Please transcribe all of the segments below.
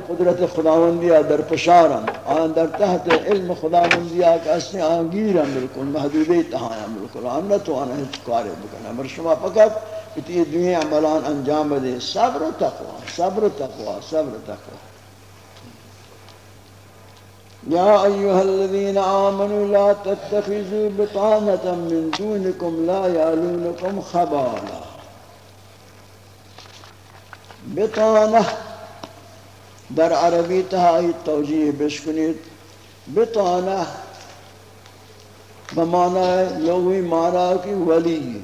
قدرت خداوندی در پشارم آن در تحت علم خداوندی کسی آنگیرم بلکل محدوده تهایم بلکل آن نتوانا هیچ کاری بکنم بر شما فقط اتی دنیا عملان انجام دے صبر و تقوی صبر و تقوی صبر و تقوی یا ایوہ الذین آمنوا لا تتخذوا بطانتا من دونکم لا يعلونكم خبالا. بطانة در عربی تہائی توجیح بشکنید. بطانہ بمعنی لغوی معنی کی ولی،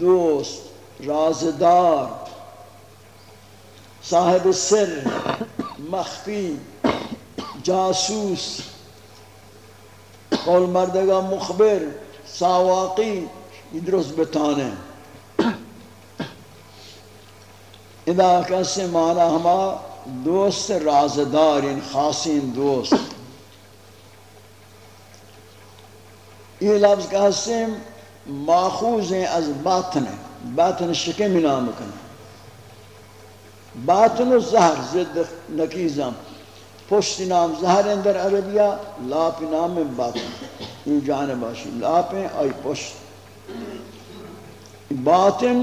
دوست، رازدار، صاحب سر، مخفی، جاسوس، قول مردگا مخبر، ساواقی، یہ درست بتانے. اذا کسی معنی ہما دوست رازدار این خاصین دوست. یہ لفظ کا حسیم ماخوذ ہیں از باطن باطن شکم نام کن. باطن و زہر زد نکیزم پشت نام زہر اندر عربیہ، لاپ نام باطن. این جانب باشی لاپیں آئی پشت. باطن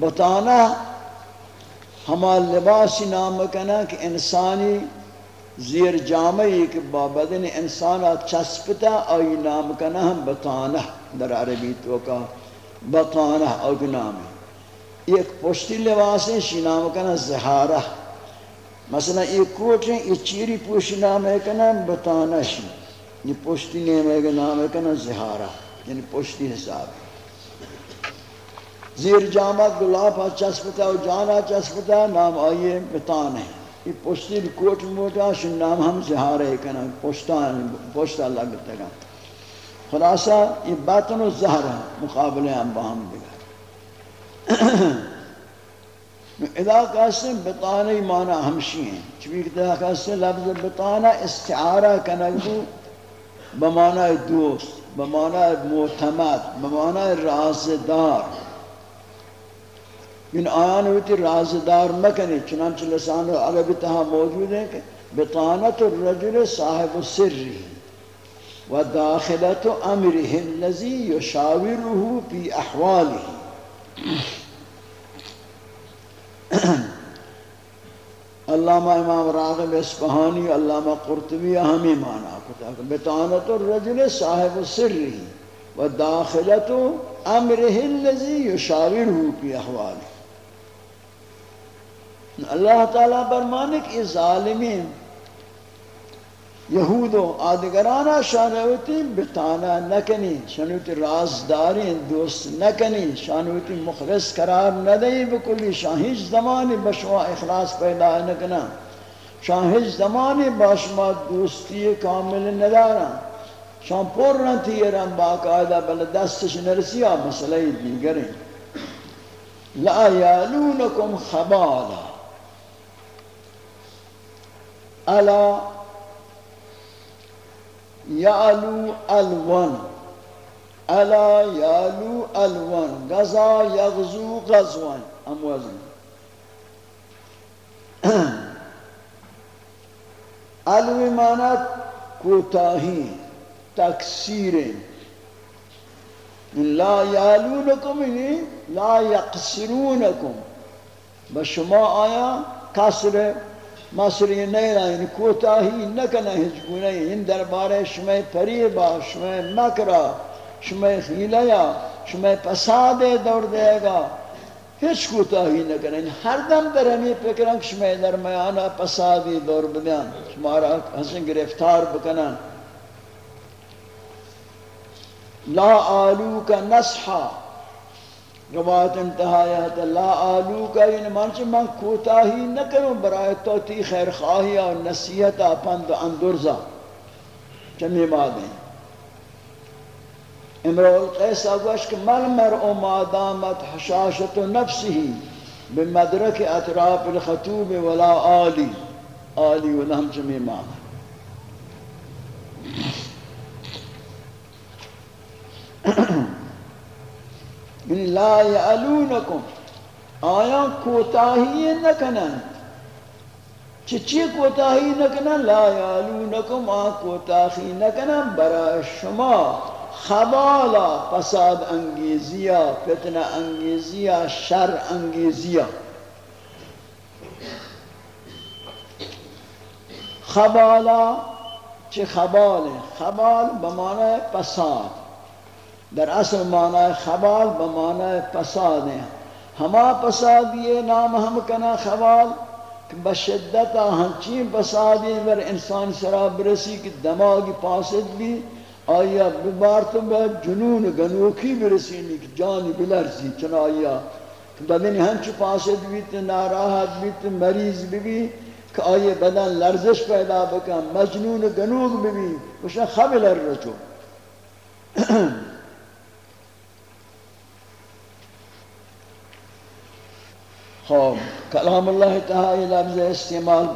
بطانہ ہما لباسی نام کنا کہ انسانی زیر جامعی کہ با بدن انسانا چسپتا آئی نام کنا ہم بطانہ در عربی تو کا بطانہ اوگ نام ایک پشتی لباس ہے، شی نام کنا زہارہ۔ مثلا ایک کوٹ ہے، یہ چیری پوشی نام ہے کنا بطانہ شی۔ یہ پشتی نام نام ہے کنا زہارہ۔ یعنی پشتی حساب۔ ہے زیر جامع گلاب چسپتا و جانا چسپتا نام آئیے بتان ہے۔ یہ پشتی کوٹ موٹا شن نام ہم زہار ہے کنا پشتان پشتا لگتا گا۔ خلاصہ، یہ باطن و زہر ہے، مقابلے ہم باہم دیگر ادا کہتے بطانی معنی ہمشی ہیں۔ چونکہ ادا کہتے لفظ بطانہ استعارہ کنگو بمعنی دوست بمعنی معتمد بمعنی رازدار۔ آن آیان ہوتی رازدار مکنی چنانچہ لسان عربی تہا موجود ہے کہ بطانت الرجل صاحب سری و داخلت امره الذي يشاوره في احواله. علامہ امام راغب اسفہانی علامہ قرطبی ہمیں مانا کتا کہ بطانت الرجل صاحب سری و داخلت امره الذي يشاوره في احواله. اللہ تعالیٰ برمانے کہ ظالمین یہود و آدگرانا شانوتی بتانا نکنی شانوتی رازداری دوست نکنی شانوتی مخلص قرار ندئی بکلی شاہیج زمانی بشما اخلاص پیدا نکنا شاہیج زمانی باشما دوستی کامل ندارا شان پر نہ تیرن باقاعدہ بل دستش نرسیا مسئلہ دیگریں۔ لا یالونکم خبالا۔ ألا يعلو ألوان ألا يعلو ألوان غزا يغزو غزوان. أموازن. ألو علو كوتاهي کوتاہی لا یالونکم لا یقصرونکم. بشما آیا کسر مصری نہیں رہا یعنی کوتاہی نکنہ ہجکو نہیں ان دربارے شمع پریبا شمع مکرہ شمع خیلیا شمع پساد دور دے گا ہیچ کوتاہی نکنہ یعنی ہر دم در ہمیں پکرن شمع درمیانا پسادی دور بدیان شمارا حسن گرفتار بکنن. لا آلو کا نصحہ روایت انتہایا ہے لا آلو کا یہ نمانچ من کوتاہی نہ کروں برای تو تی خیر خواہی اور نصیحت پند اندرزا. چمی مادیں. امرو القیس اگوش کہ مل مرء ما دامت حشاشت نفسی بمدرک اطراف الخطوب ولا آلی. آلی ولا ہم چمی یعنی لا یعلونکم. آیا کوتاهی نکنن چه چی کوتاهی نکنن لا یعلونکم آیا کوتاهی نکنن برای شما. خبالا فساد انگیزیا فتنه انگیزیا شر انگیزیا. خبالا چه خبال خبال به معنی فساد. در اصل معنی خبال بمعنی پساد ہے ہما پساد یہ نام ہم کنا خبال کہ بشدت ہنچین پسادی بر انسان شراب برسی کہ دماغی پاسد بھی، آیا ببار تو بے جنون گنوکی برسینی کہ جانی بلرزی چنا آیا کہ بدن ہنچ پاسد بھی تو ناراحت بھی تو مریض بھی بھی کہ آئیے بدن لرزش پیدا بکن، مجنون گنوگ بھی بھی وشن خبل الرجو خوب کلام اللہ تعالی لفظ استعمال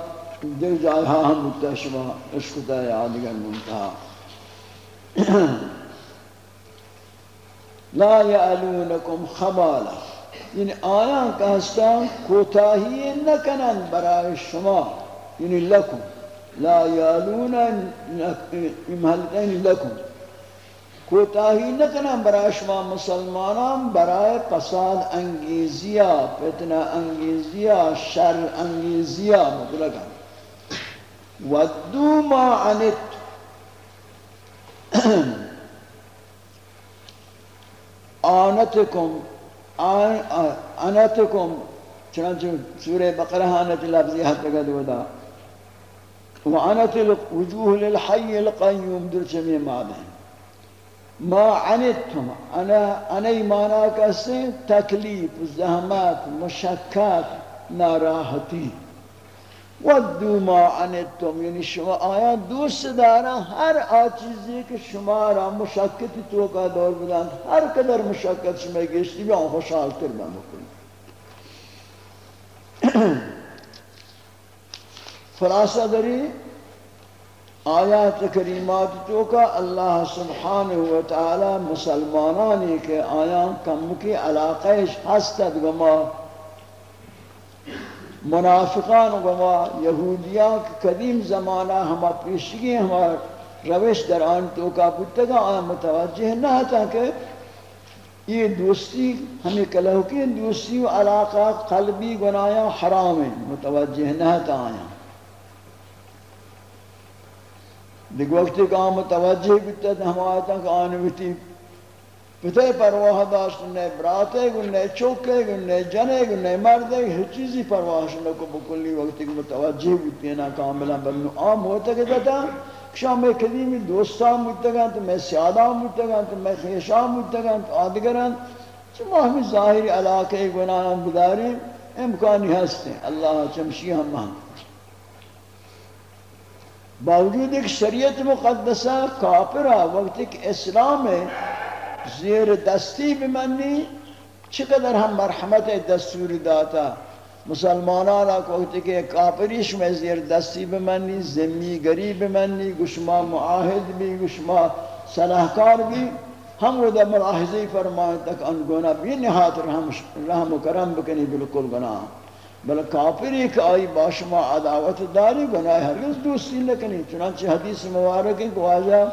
دو جائے ہاں ہم متشبہ اشکتا ہے آدگر منتہا. لا یعلونکم خبالا. یعنی آیان کا ہستان کوتاہی نکنن برای شما. یعنی لکم. لا یعلون محلتین یعنی لکم. کوتاہی نکنن برای شما مسلمانان، برای پساد انگیزیا، فتنہ انگیزیا، شر انگیزیا، مطلقا. ودو ما عنت. آنتکم آنتکم، چنانچہ سورہ بقرہ آنت لفظی حد لگد ودا وعنت الوجوه للحي القيوم در چمی معنی ما عنتم. انا انا ایمانا کسی تکلیف زحمت مشکات ناراحتی. ودو ما عنتم. یعنی شما آیا دوست دارا ہر آچیزی کہ شما را مشکتی تو کا دور بدن ہر قدر مشکت شما گشتی بھی آن خوشحال تر خلاصہ دری آیات کریمات تو کا اللہ سبحانہ و تعالی مسلمانانی کے آیان کم کی علاقیش ہستد گما، منافقان و ما قدیم زمانہ ہما پیشگی ہما روش در آن تو کا پتگا آن متوجہ نہ تھا کہ یہ دوستی ہمیں کلہو کی دوستی و علاقہ قلبی گنایا حرام ہے متوجہ نہ تھا آیا دیکھ وقت کا متوجہ بیتا تھا ہم آیتا کہ آنے بیتی. پتہ پرواہ داشت نے براتے گن نے چوکے گن نے جنے گن نے مردے ہر چیزی پرواہ نہ کو بکلی وقت کی متوجہ ہوتی نا کاملا بنو عام ہوتا کہ تھا شام میں قدیمی دوستان متگان تو میں سیادہ متگان تو میں خیشان متگان تو آدگران. چما ہمیں ظاہری علاقے گناہ بداری امکانی ہستے اللہ چمشی ہم ہم باوجود ایک شریعت مقدسہ کافرہ وقت ایک اسلام ہے زیر دستی بمنی چقدر ہم مرحمت دستور داتا۔ مسلمانان کو کہتے کافریش میں زیر دستی بمنی زمی گری بمنی گشما معاہد بھی گشما صلاحکار بھی۔ ہم وہ دا ملاحظی فرمائیں تک ان گناہ بھی نہات رحم, رحم و کرم بکنی بالکل گناہ۔ بل کافری کہ آئی باشما عداوت داری گناہ ہرگز دوستی نکنی، چنانچہ حدیث مبارک ہے کہ واجہ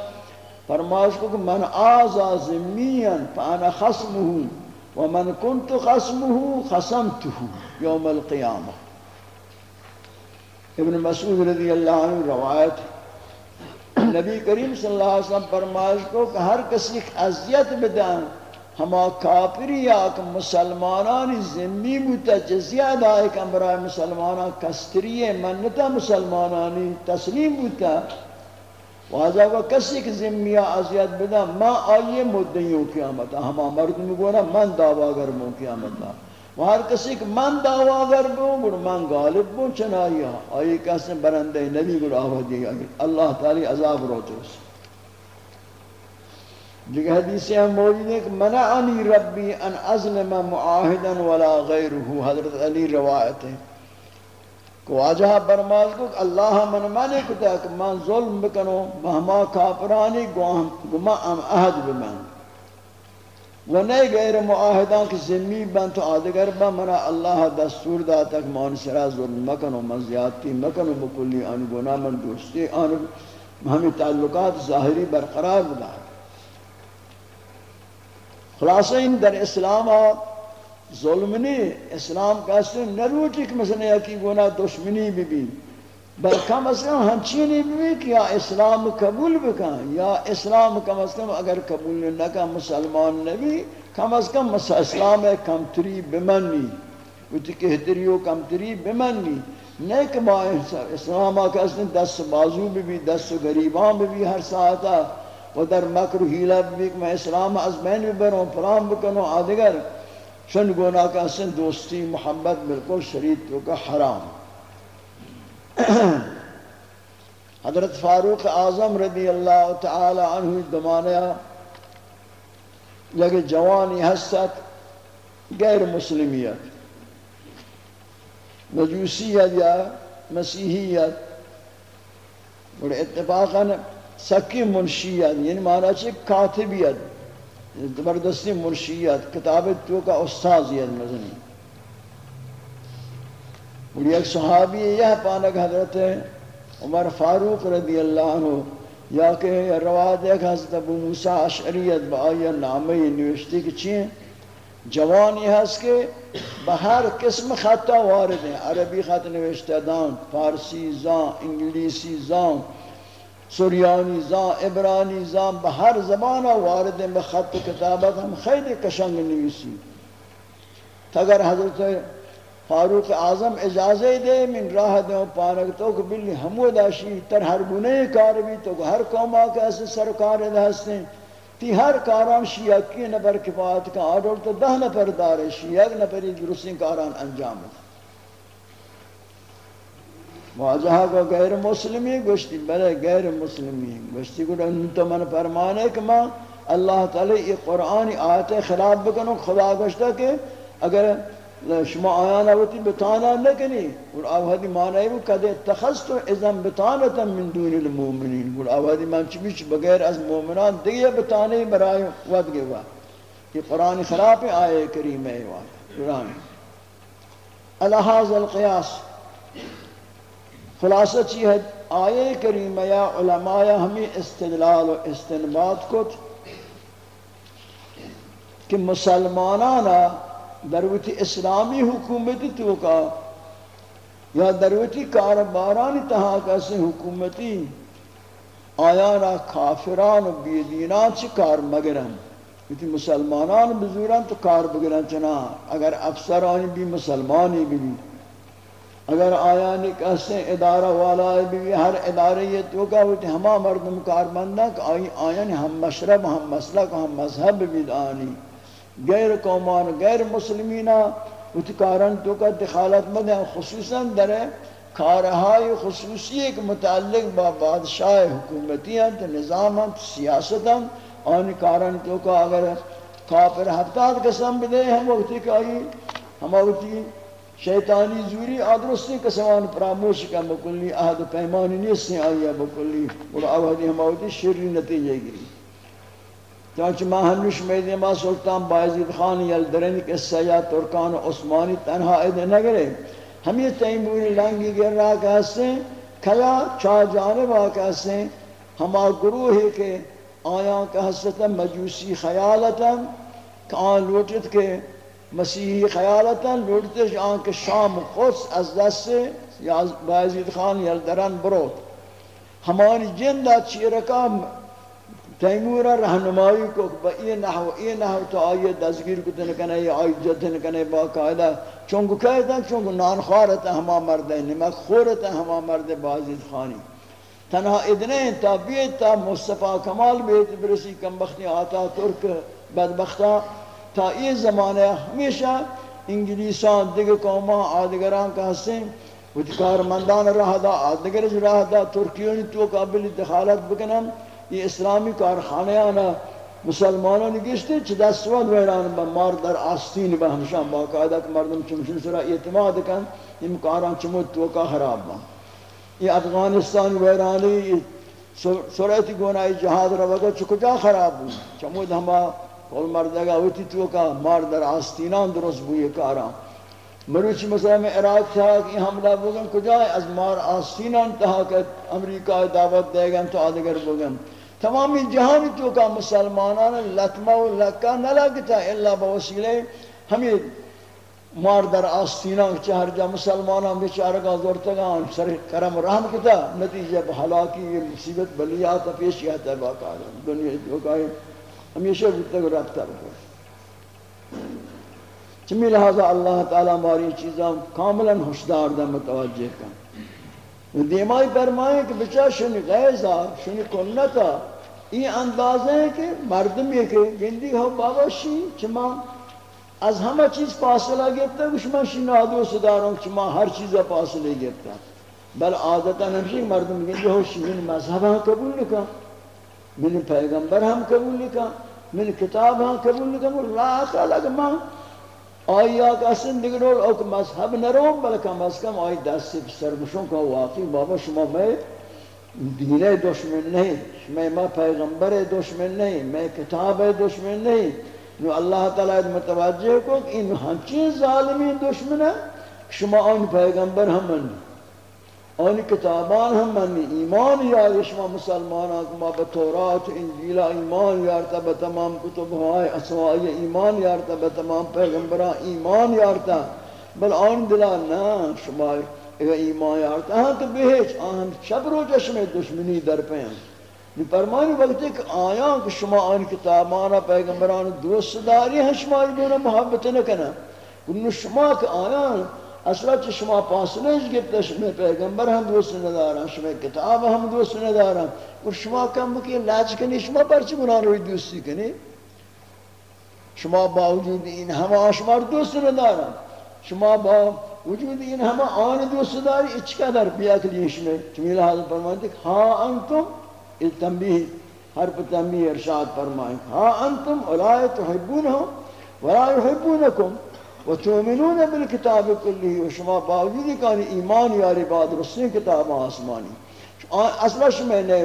فرماش کو کہ من آزا زمین فانا خصمه ومن كنت خصمه خصمته يوم القيامة ابن مسعود رضی اللہ عنہ روایت نبی کریم صلی اللہ علیہ وسلم فرماش کو کہ ہر کسی اذیت بدن ہما کافری یا کہ مسلمانان زمی بوتا جزیہ دائے کہ برای مسلمانان کستری منتا مسلمانانی تسلیم بوتا. واجہ کو کسی کی ذمیہ عذیت بدا ما آئیے مدنیوں قیامتا ہما مردم گونا من دعواگر مو قیامتا و ہر کسی کہ من دعواگر بو، گونا من غالب بو، چنائی آئی کسی برندے نبی گونا آوہ اللہ تعالی عذاب رو چوس جگہ حدیثیں ہم موجود ہیں کہ منعنی ربی ان ازلم معاہدا ولا غیرہو حضرت علی روایت ہے۔ کو واجہ برماز کو کہ اللہ من مانے کتا کہ من ظلم بکنو مہما کافرانی گما ام عہد بمن۔ و نئے غیر معاہدان کی ذمی بن تو آدگر با منا اللہ دستور دا تک مان سرا ظلم مکن و من زیادتی مکن و بکلی آن گناہ، من دوستی آن، ہمیں تعلقات ظاہری برقرار بدا خلاصہ ان در اسلام ظلم نہیں اسلام کا اسلام نروٹی کہ مثلا یکی گناہ دشمنی بھی بھی۔ بل کم از کم ہنچینی بھی کہ یا اسلام قبول بکن یا اسلام کم از کم اگر قبول نہ مسلمان نبی کم از کم اسلام کم تری بمنی وتی کہ ہدریو کم تری بمنی نیک با اسلام کا اس دس بازو بھی بھی، دس غریبان بھی بھی ہر ساعتا و در مکر و حیلہ بھی کہ میں اسلام از بین بھی بروں پرام بکنوں آدگر چن گناہ کا سن دوستی محبت بالکل شریعت تو کا حرام۔ حضرت فاروق اعظم رضی اللہ تعالی عنہ دمانیا، لگے جوانی حسد، غیر مسلمیت۔ مجوسیت یا مسیحیت۔ اور اتفاقا سکی منشیت یعنی معنی چھے کاتبیت، زبردستی مرشیت کتاب تو کا استاذیت مزنی. اور ایک صحابی یہ پانک حضرت عمر فاروق رضی اللہ عنہ، یا کہ رواد ایک حضرت ابو موسیٰ اشعریت با آیا نامی نوشتی کی چین جوانی ہست کے بہر قسم خطہ وارد ہیں، عربی خط نوشتہ دان، فارسی زان، انگلیسی زان سوریانی زان عبرانی زان به هر زبان وارد به خط کتابت هم خیلی کشنگ نویسی۔ اگر حضرت فاروق اعظم اجازه دے، من راہ دے پانک تو کہ بلی ہمو داشی، تر ہر گناہ کار بھی تو ہر قوم آکے ایسے سرکار دہستیں تی ہر کاران شیعہ کی نفر کفایت کا آڈر تو دہ نفر دار شیعہ نفری درستین کاران انجام۔ دے واجہ کو غیر مسلمی گوشتی، بلے غیر مسلمی گوشتی کو تو من فرمانے کہ ماں اللہ تعالی یہ قرآن آیت خلاف بکنو، خدا گوشتا کہ اگر شما آیانا ہوتی بتانا نکنی، اور آوہدی معنی وہ کدے اتخذتو ازم بتانتا من دون المومنین اور آوہدی من چبیچ بغیر از مومنان دیئے بتانے برای ود گوا یہ قرآن خلاف آئے کریم ہے قرآن۔ الہاز القیاس۔ خلاصہ چی ہے؟ آئے کریمہ یا علماء ہمیں استدلال و استنباد کت کہ مسلمانانا دروتی اسلامی حکومتی تو کا یا دروتی کاربارانی تہا کسی حکومتی آیانا کافران و بیدینان چی کار مگرن۔ کیونکہ مسلمانان بزوران تو کار بگرن چنا۔ اگر افسرانی بھی مسلمانی بھی اگر آیا نکسیں ادارہ والا بھی ہر ادارے یہ تو کا ہوتی ہما مردم کارمندہ کہ آئی آئین ہم مشرب، ہم مسلک، ہم مذہب بھی دانی غیر قومان، غیر مسلمینہ ہوتی کارن تو کا دخالت مدیں خصوصاً در کارہائی خصوصی ایک متعلق با بادشاہ حکومتی ہیں، تو نظام ہیں سیاست ہیں۔ آن کارن تو کا اگر کافر ہفتاد قسم بدے، ہم وقتی کہ آئی ہم وقتی شیطانی زوری آدرستی کسوان پراموش کا بکلی، عہد و پیمانی نیستی آیا بکلی۔ اور آوہدی ہماوتی شری نتیجے گری۔ چانچہ ماں ہنوش میدی، ماں سلطان بایزید خان یلدرین قصہ یا ترکان عثمانی تنہا ایدے نگرے۔ ہم یہ تیموری لنگی گر رہا کہستے کھیا چاہ جانب آ کہستے ہما گروہ ہے کہ آیا کہستا مجوسی خیالتا کہ آن لوٹت کے مسیحی خیالتا لوٹتے آن شام قدس از دست یا بازید خان یلدران بروت ہماری جندہ چیرکا تیمورا رہنمائی کو با ای نحو ای نحو تو آئیے دزگیر کو تنکنے یا آئی جد تنکنے باقاعدہ۔ چونکو کہتا چونکو نان خوارتا ہما مرد ہے نمک خورتا ہما مرد بازید خانی۔ تنہا ادنے تا بیتا مصطفیٰ کمال بیت برسی کم بختی آتا ترک بدبختہ تا یہ زمانہ ہمیشہ انگلیسان دیگر قومان آدگران کا حسین وچکار مندان رہا دا آدگر رہا دا ترکیونی تو قابل دخالت بکنن، یہ اسلامی کارخانے آنا مسلمانوں نے گشتے، چھ دستوان ویران با مار در آستین با ہمشان باقاعدہ کہ مردم چمشن سرا اعتماد کن، یہ مکاران چمود تو کا خراب با۔ یہ افغانستان ویرانی سرعتی گونائی جہاد روگا چھ کجا خراب ہوں چمود ہما کل مردگا ہوتی تو کا مار در آستینان درست بوئی کارا۔ مروچ مثلا میں عراق تھا کہ حملہ بگن کجا ہے؟ از مار آستینان تہا کہ امریکہ دعوت دے گا تو آدگر بگن۔ تمامی جہانی تو کا مسلمانان لطمہ و لکہ نہ لگتا اللہ بوسیلے ہمیں مار در آستینہ چہر جا مسلمانان بیچارہ کا زورتگان سر کرم رحم کتا۔ نتیجہ بحلاکی یہ مصیبت، بلیات پیش کیا ہے باقا دنیا جو کہا ہمیشہ تک رابطہ رکھو چمی لہذا اللہ تعالی ہماری چیزاں کاملا ہوشدار دا متوجہ کا دیمائی فرمائے کہ بچہ شنی غیظہ شنی کنتا یہ اندازہ ہے کہ مردم یہ کہ گندی ہو بابا شی چما از همه چیز فاصله گرفته گوش من شی نادوست دارم که ما هر چیز فاصله گرفته بل عادتا نمیشه مردم میگن یه هوشی من مذهب هم قبول نکن من پیغمبر هم قبول نکن من کتاب هم قبول نکن اللہ تعالی ما آیا که اصلا دیگر رول او که مذهب نروم بلکه از کم آئی دست سرگشون که واقعی بابا شما میں دین دشمن نہیں، میں ما پیغمبر دشمن نہیں، میں کتاب دشمن نہیں۔ نو اللہ تعالی متوجہ کو کہ ان ہنچین ظالمی دشمن ہے شما ان پیغمبر ہم منی ان کتابان ہم منی ایمان یار شما مسلمان ما بتورات انجیل، ایمان یارتا بتمام کتب ہوائے اسوائی ایمان یارتا بتمام پیغمبران ایمان یارتا. بل آن دلا نا شما ایمان یارتا ہاں تو بہیچ آن شب رو جشم دشمنی در پین. یہ فرمانی وقت ہے کہ آیاں کہ شما آن کتابانا پیغمبران دوست داری ہیں شما ایدونا محبت نکنا انہوں شما کہ آیاں اصلا چھ شما پاسنش گفتا شما پیغمبر ہم دوست ندارا شما کتاب ہم دوست ندارا اور شما کم بکی لاج کنی شما پرچی منان روی دوستی کنی شما باوجود این ہما شما دوست ندارا شما با وجود این ہما آن دوست داری اچ قدر بیا کلی شما چمی لحاظ فرمانتے ہاں انتم التنبیہ حرف تنبیہ ارشاد فرمائیں ہاں انتم اولائے تحبونہم ولا يحبونکم وتؤمنون بالکتاب کلی و شما باوجود کانی ایمان یاری بعد رسین کتاب آسمانی اصلا شما نے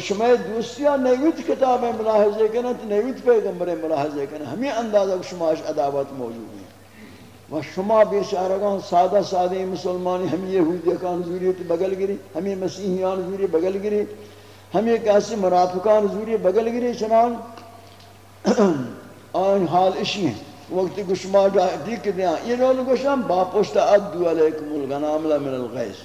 شما دوستیا نیویت کتاب ملاحظے کرنا تو نیویت پیغمبر ملاحظے کرنا ہمیں اندازہ شما عداوت موجود ہے و شما بیچارگان سادہ سادہ مسلمانی ہم یہودی کان ضروریت بغل گری ہمیں مسیحیان ضروری بغل گری ہم یہ کیسے منافقان ضروری بغل گری چنان آن حال اشی ہیں وقت کو شما دیکھ دیا یہ لوگ گوشم با پشت ادو علیکم الغنام من الغیث.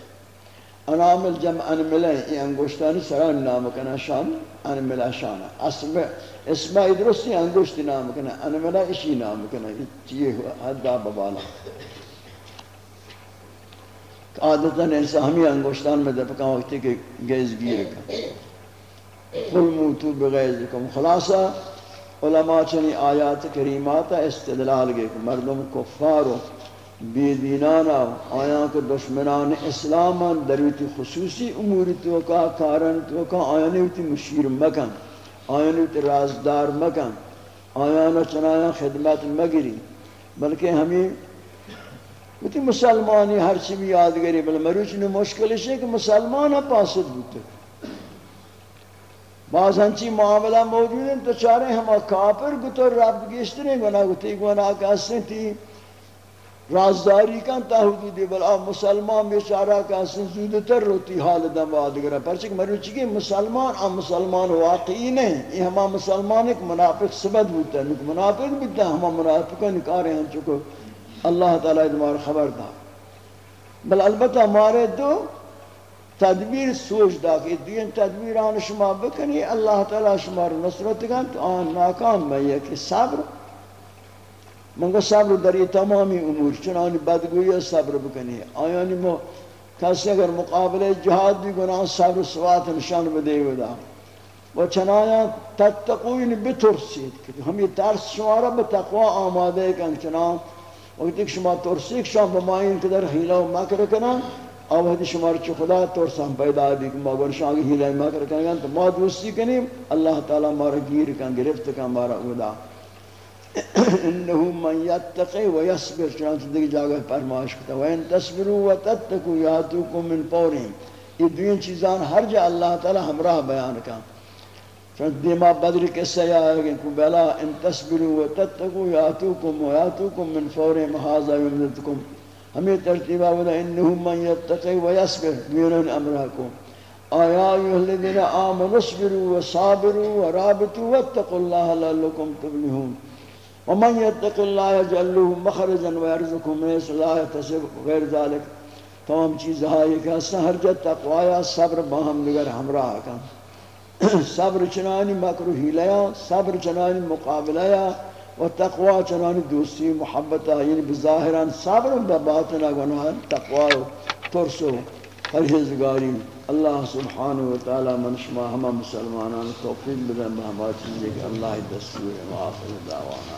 انام الجمع ان ملے یہ انگوشتان سران نام کنا شان ان ملا شان. اسم اسم درستی انگوشت نام کنا ان ملا اشی نام کنا یہ حدا ببالا. عادتا انسان ہمیں انگوشتان میں دفکا وقتی کہ گیز گیر کا قل موتو بغیزکم. خلاصہ علماء چنی آیات کریمات استدلال گئے کہ مردم کفار و بی دینانا آیاں کے دشمنان اسلام درویتی خصوصی اموری توکا کارن توکا آیانیوتی مشیر مکن آیانیوتی رازدار مکن آیانا چنایا خدمت مگری، بلکہ ہمیں وتی مسلمانی ہر چی بھی یادگری بل مروچ نے مشکلش ہے کہ مسلمان پاسد ہوتے بعض ہنچی معاملہ موجود ہیں تو چارے ہما کافر گتو رب گیشتریں گنا گتی گنا کہستے تھی رازداری کن تا حدودی بلا مسلمان بیچارہ کہستے زودتر روتی حال دم آدگرہ پرچک مروچی کہ مسلمان ہم مسلمان واقعی نہیں یہ ہما مسلمان ایک منافق سبت بودتا ہے منافق بودتا ہے ہما منافقوں نکارے ہیں چکو اللہ تعالیٰ ادمار خبر دا بل البتہ ہمارے دو تدبیر سوچ دا کہ دین تدبیران شما بکنی، اللہ تعالی شما رو نصرت کن تو آن ناکام میں یہ کہ صبر منگا صبر در یہ تمامی امور چنانی بدگوئی صبر بکنی۔ آیانی مو کسی اگر مقابل جہاد بھی گناہ، صبر سوات نشان بدے دا۔ و چنایا تتقوین بترسید کہ ہم یہ ترس شما را بتقوی آمادے کن چنان۔ وقتی کہ شما ترسید، شما بمائین قدر حیلہ و مکر کنن۔ اب ہدی شمار چ خدا تو سم پیدا دی کہ مگر شاگ ہی لے ما کر کہ تو ما دوستی کنیم، اللہ تعالی مار گیر کن، گرفت کا مارا ودا انه من يتقي ويصبر چنانچہ دیکھ جگہ فرمائش کرتا ہے ان تصبروا وتتقوا ياتوكم من فورهم یہ دو چیزاں ہر جا اللہ تعالی ہمراہ بیان کا چون دیما بدر کے سیاہ کہ بلا، ان تصبروا وتتقوا یاتوکم ویاتوکم من فور مہاذا یمددکم. ہمیں ترتیبہ ودا انہم من یتقی و ویصبر بیرن امرکم آیا ایوہ الذین آمنوا اصبروا وصابروا ورابطوا واتقوا اللہ لعلکم تفلحون۔ ومن يتق الله يجعل له مخرجا ويرزقه من حيث لا يحتسب غير ذلك تمام چیز ہے کہ ہر جت تقوا صبر باہم دیگر ہمراہ کا صبر چنانی مکروہ لیا، صبر چنانی مقابلہ یا و تقوا چنانی دوستی محبت یعنی بظاہران صبر و باطن گناہ تقوا و ترس و پرہیزگاری اللہ سبحانہ و تعالی من شما ہم مسلمانان توفیق بدن بہما چیزیں کہ اللہ دستور وآخر دعوانا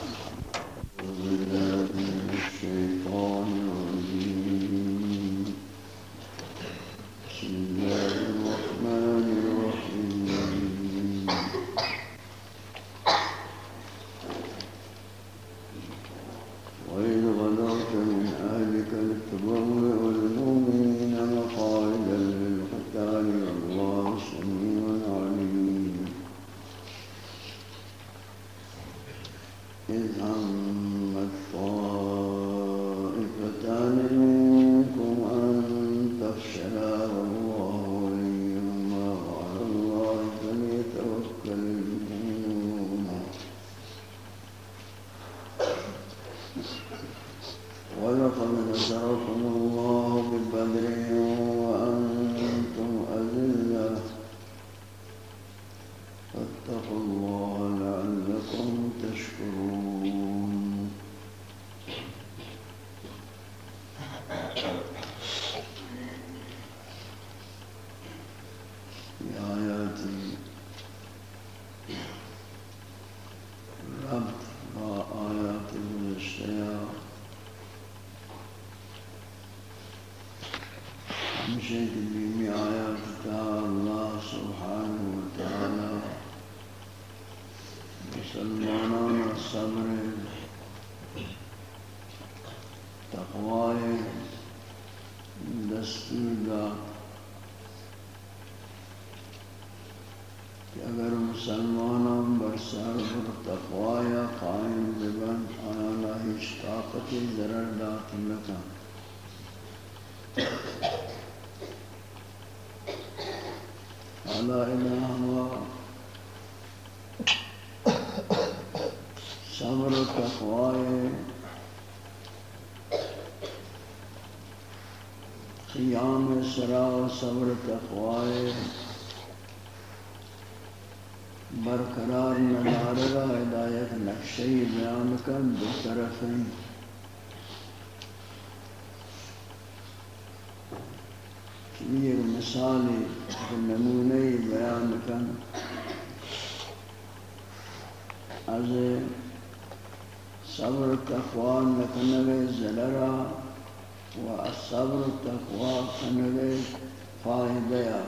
بالله من الشيطان الرجيم بسم الله Yeah, yeah, the, سرا و صبر تقوی برقرار ندارگا ہدایت نقشی بیان کر دو طرفیں یہ مثالی نمونی بیان کن از صبر تقوی نکنگے زلرا۔ و صبر تقوی کنگے فائدیا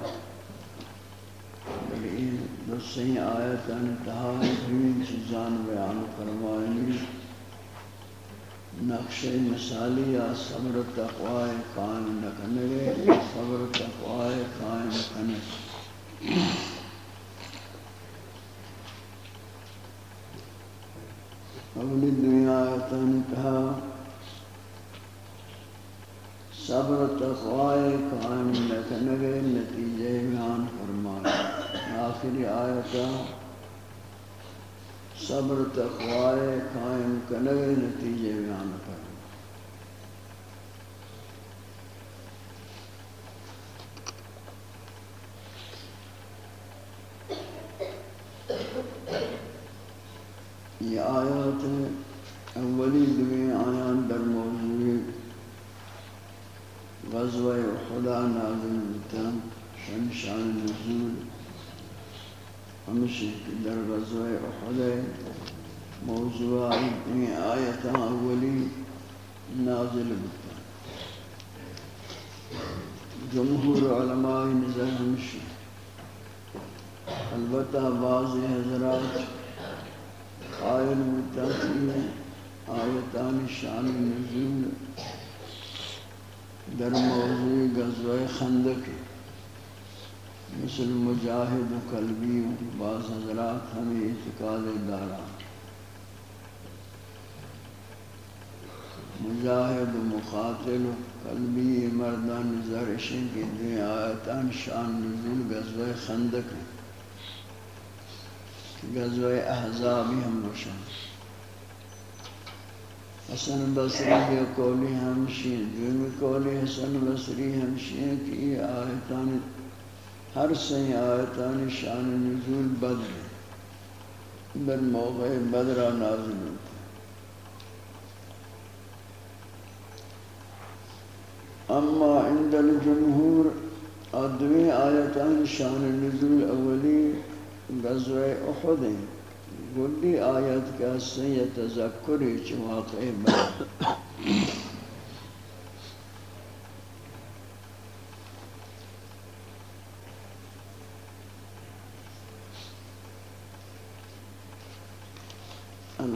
بلین دوسری آیتان تہائی دوین چیزان بیان فرمائنی۔ نقش مثالی یا صبر تقوی قائم نکنگے صبر تقوی قائم کنگے اولی دنیا آیتان کہا صبر تقوی قائم نکنگے نتیجے بیان فرمائے۔ آخری آیتہ صبر تقوی قائم کنگے نتیجے بیان فرمائے یہ آیات اولی دوی آیات در موضوع غزوہ خدا نازل بتن شمشان نزول ہمشہ در غزوہ احد موضوع این آیت اولی نازل بتا جمہور علماء نظر ہمشہ البتہ بعض حضرات، قائل متقین آیتان شان نزول در موضوع غزوہ خندق مثل مجاہد و قلبی بعض حضرات ہمیں اعتقاد دارا مجاہد و مقاتل، قلبی مردان زرشن کی دوی آیتان شان نزول غزوہ خندق غزوہ احزابی ہم روشن حسن بصری کے قولی ہمشی دومی قولی حسن بصری ہمشی کی آیتان، ہر سی آیتان شان نزول بدر در موقع بدر نازل ہوتا اما عند الجمهور ادوی آیتان شان نزول اولی غزوہ احد گلی آیت کا سید تذکری چواقع بدر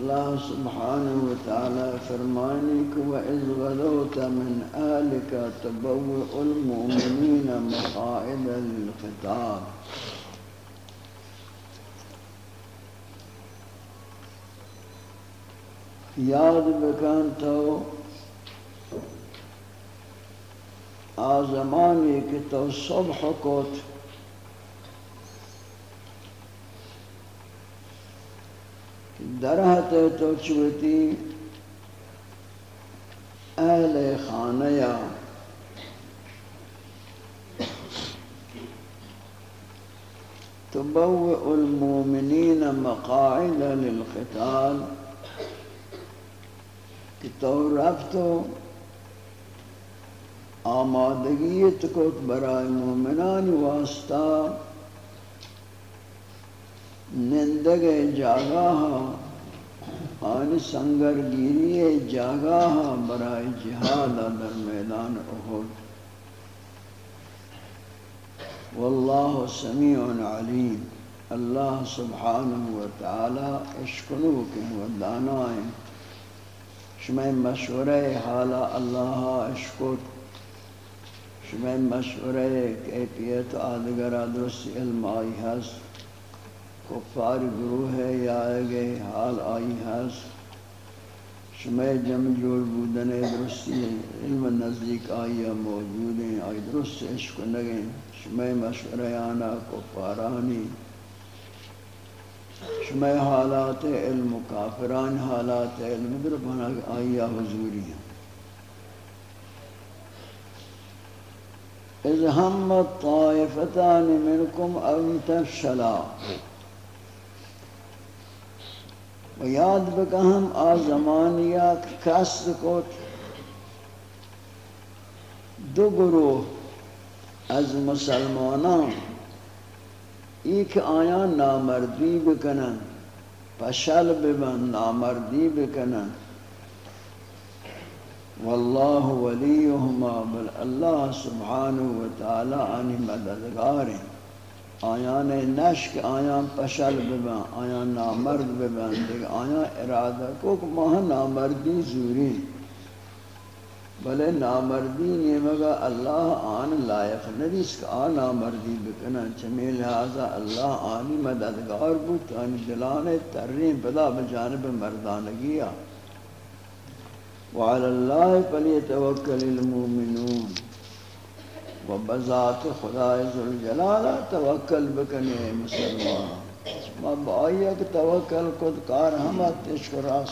اللہ سبحانہ وتعالی فرمانی کہ وَإِذْ غَدَوْتَ مِنْ آلِكَ تَبَوِّئُ الْمُؤْمِنِينَ مَقَاعِدَ لِلْقِتَالِ. یاد بکن تو آزمانی کہ تو صبح کوت درہت تو چوتی اہل خانیا تبوئ المومنین مقاعد للقتال. کہ تو رفتو آمادگیت کو برای مومنان واسطہ نندگ جاگاہ، آن سنگر گیری جاگاہ، برائے جہاد در میدان احد۔ واللہ سمیع علیم۔ اللہ سبحانہ وتعالی اشکنو کے ودانائیں شمع مشورہ حالا اللہ اشکت شمع مشورہ کیفیت آدگر درست علم آئی ہست۔ کفار گروہ ہے یا آگے حال آئی حس شمع جم جوڑ بودن درستی علم نزدیک آئی موجود ہیں، آئی درست عشق نگیں شمع مشورہ آنا کفارانی، شمع حالات علم کافران حالات علم در بنا آئی حضوری ہیں۔ اذ همت طائفتان منکم او تفشلا۔ و یاد بکہم آ زمانیہ کست کو دو گروہ از مسلمانان، ایک آیا نامردی بکنن، پشل ببن نامردی بکنن. واللہ ولیہما بل اللہ سبحانہ وتعالی عنی مددگاریں آیان نشک، آیان پشل ببن، آیان نامرد ببن. دیکھ، آیان ارادہ کو کہ ماہ نامردی زوری. بلے نامردی نہیں مگا اللہ آن لائق ندیس کہ آن نامردی بکنا. چمی لہذا اللہ آنی مددگار بود، آنی دلان ترین پدا بجانب مردانگیا. وعلى الله فليتوكل المؤمنون و بذات خدای ذوالجلال توکل بکنے مسلمان. ما بایا کہ توکل کد کار ہم تشکراس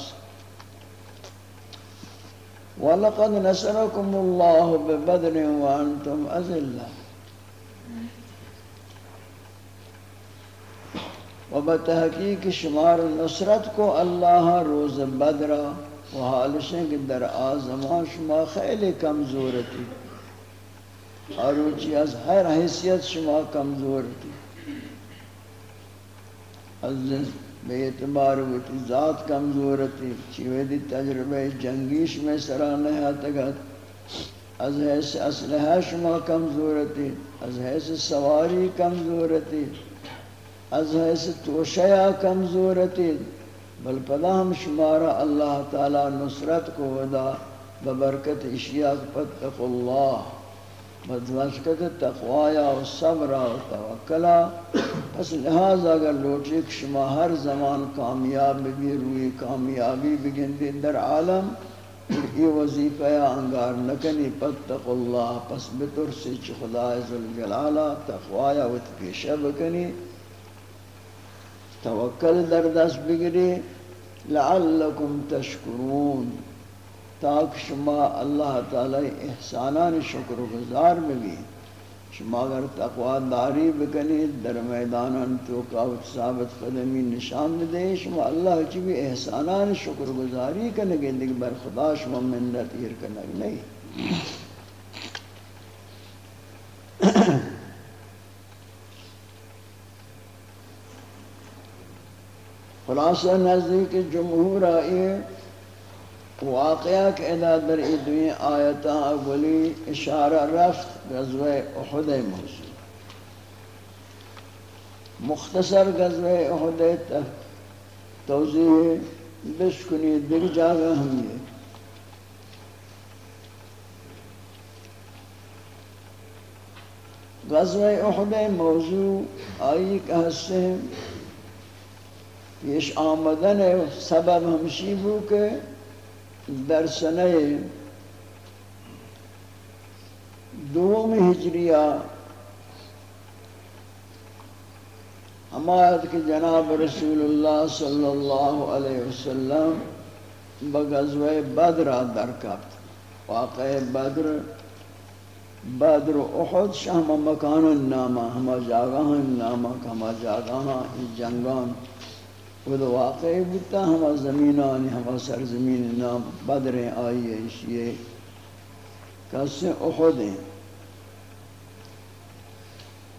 ولقد نصركم الله ببدر وانتم اذلہ. و بتحقیق شمار نصرت کو اللہ روز بدر و حالشیں کہ در آزمان شما خیلی کمزورتی اور از ہر حیثیت شما کمزور تھی۔ از بے اعتبار ہوتی ذات کمزور تھی۔ چیویدی تجربہ جنگیش میں سرانے ہاتگت از حیث اسلحہ شما کمزور تھی، از حیث سواری کمزور تھی، از حیث توشیہ کمزور تھی۔ بل پدا ہم شمارا اللہ تعالی نصرت کو ودا، ببرکت اشیاء فتق اللہ۔ بدوشکت تقوایا و صبرا و توکلا پس لہذا اگر لوٹی شما ہر زمان کامیاب بھی روی کامیابی بگندی در عالم یہ وظیفہ انگار نکنی پتق اللہ پس بترسی چی خدا ذوالجلالہ تقوایا و تپیشہ بکنی. توکل در دست بگری لعلکم تشکرون. تاک شما اللہ تعالی احسانان شکر و گزار ملی۔ شما اگر تقوی داری بکنی در میدانان تو کاوت ثابت قدمی نشان دے شما اللہ چی بھی احسانان شکر گزاری کنگے دیکھ بر خدا شما منت ایر کنگ نہیں۔ خلاصہ نزدیک جمہور آئیے۔ واقعہ کہ ادا در ادوی آیتا اولی اشارہ رفت غزوہ احد موضوع مختصر غزوہ احد توضیح بشکنی در جاگہ ہم یہ۔ غزوہ احد موضوع آئی کہ حصے یہ آمدن سبب ہمشی بو کہ در سنه دوم ہجریہ ہمایت کہ جناب رسول اللہ صلی اللہ علیہ وسلم بغزوہ بدر درکبت واقع بدر بدر احد شہم مکان النامہ ہما جاگاہ النامہ ہما جاگاہ جنگان وہ واقعی بتا ہما زمینانی ہما سرزمین نام بدریں آئی ہے اس کسے احد ہیں۔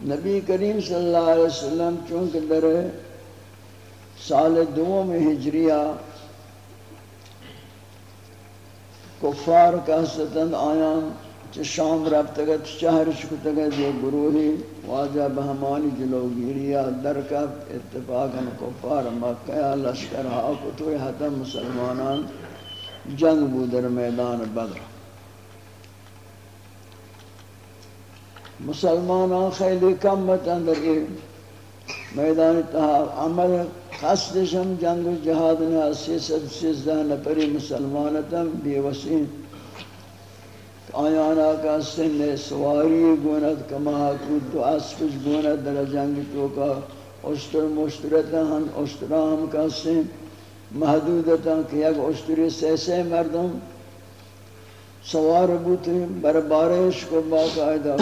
نبی کریم صلی اللہ علیہ وسلم چونکہ در سال دو میں ہجریہ کفار کا ستند آیان چه شام رفتگت شهر شکتگت یک گروهی واجه به همانی جلوگیری جی درکت اتفاقا کفار مکه لشکر ها کتوی حتی مسلمانان، جنگ بود در میدان بدر۔ مسلمانان خیلی کم بتن در این میدان تها عمل قصدشم، جنگ و جهاد نه سی ست سیزده نپری مسلمانتم بیوسین آیانا کا سن سواری گوند کما کود تو اسپش گوند در جنگ تو کا اشتر مشترتا ہم اشترام کا سن۔ محدودتا کہ یک اشتری سے سے مردم سوار بوتے بربارش کو باقاعدہ۔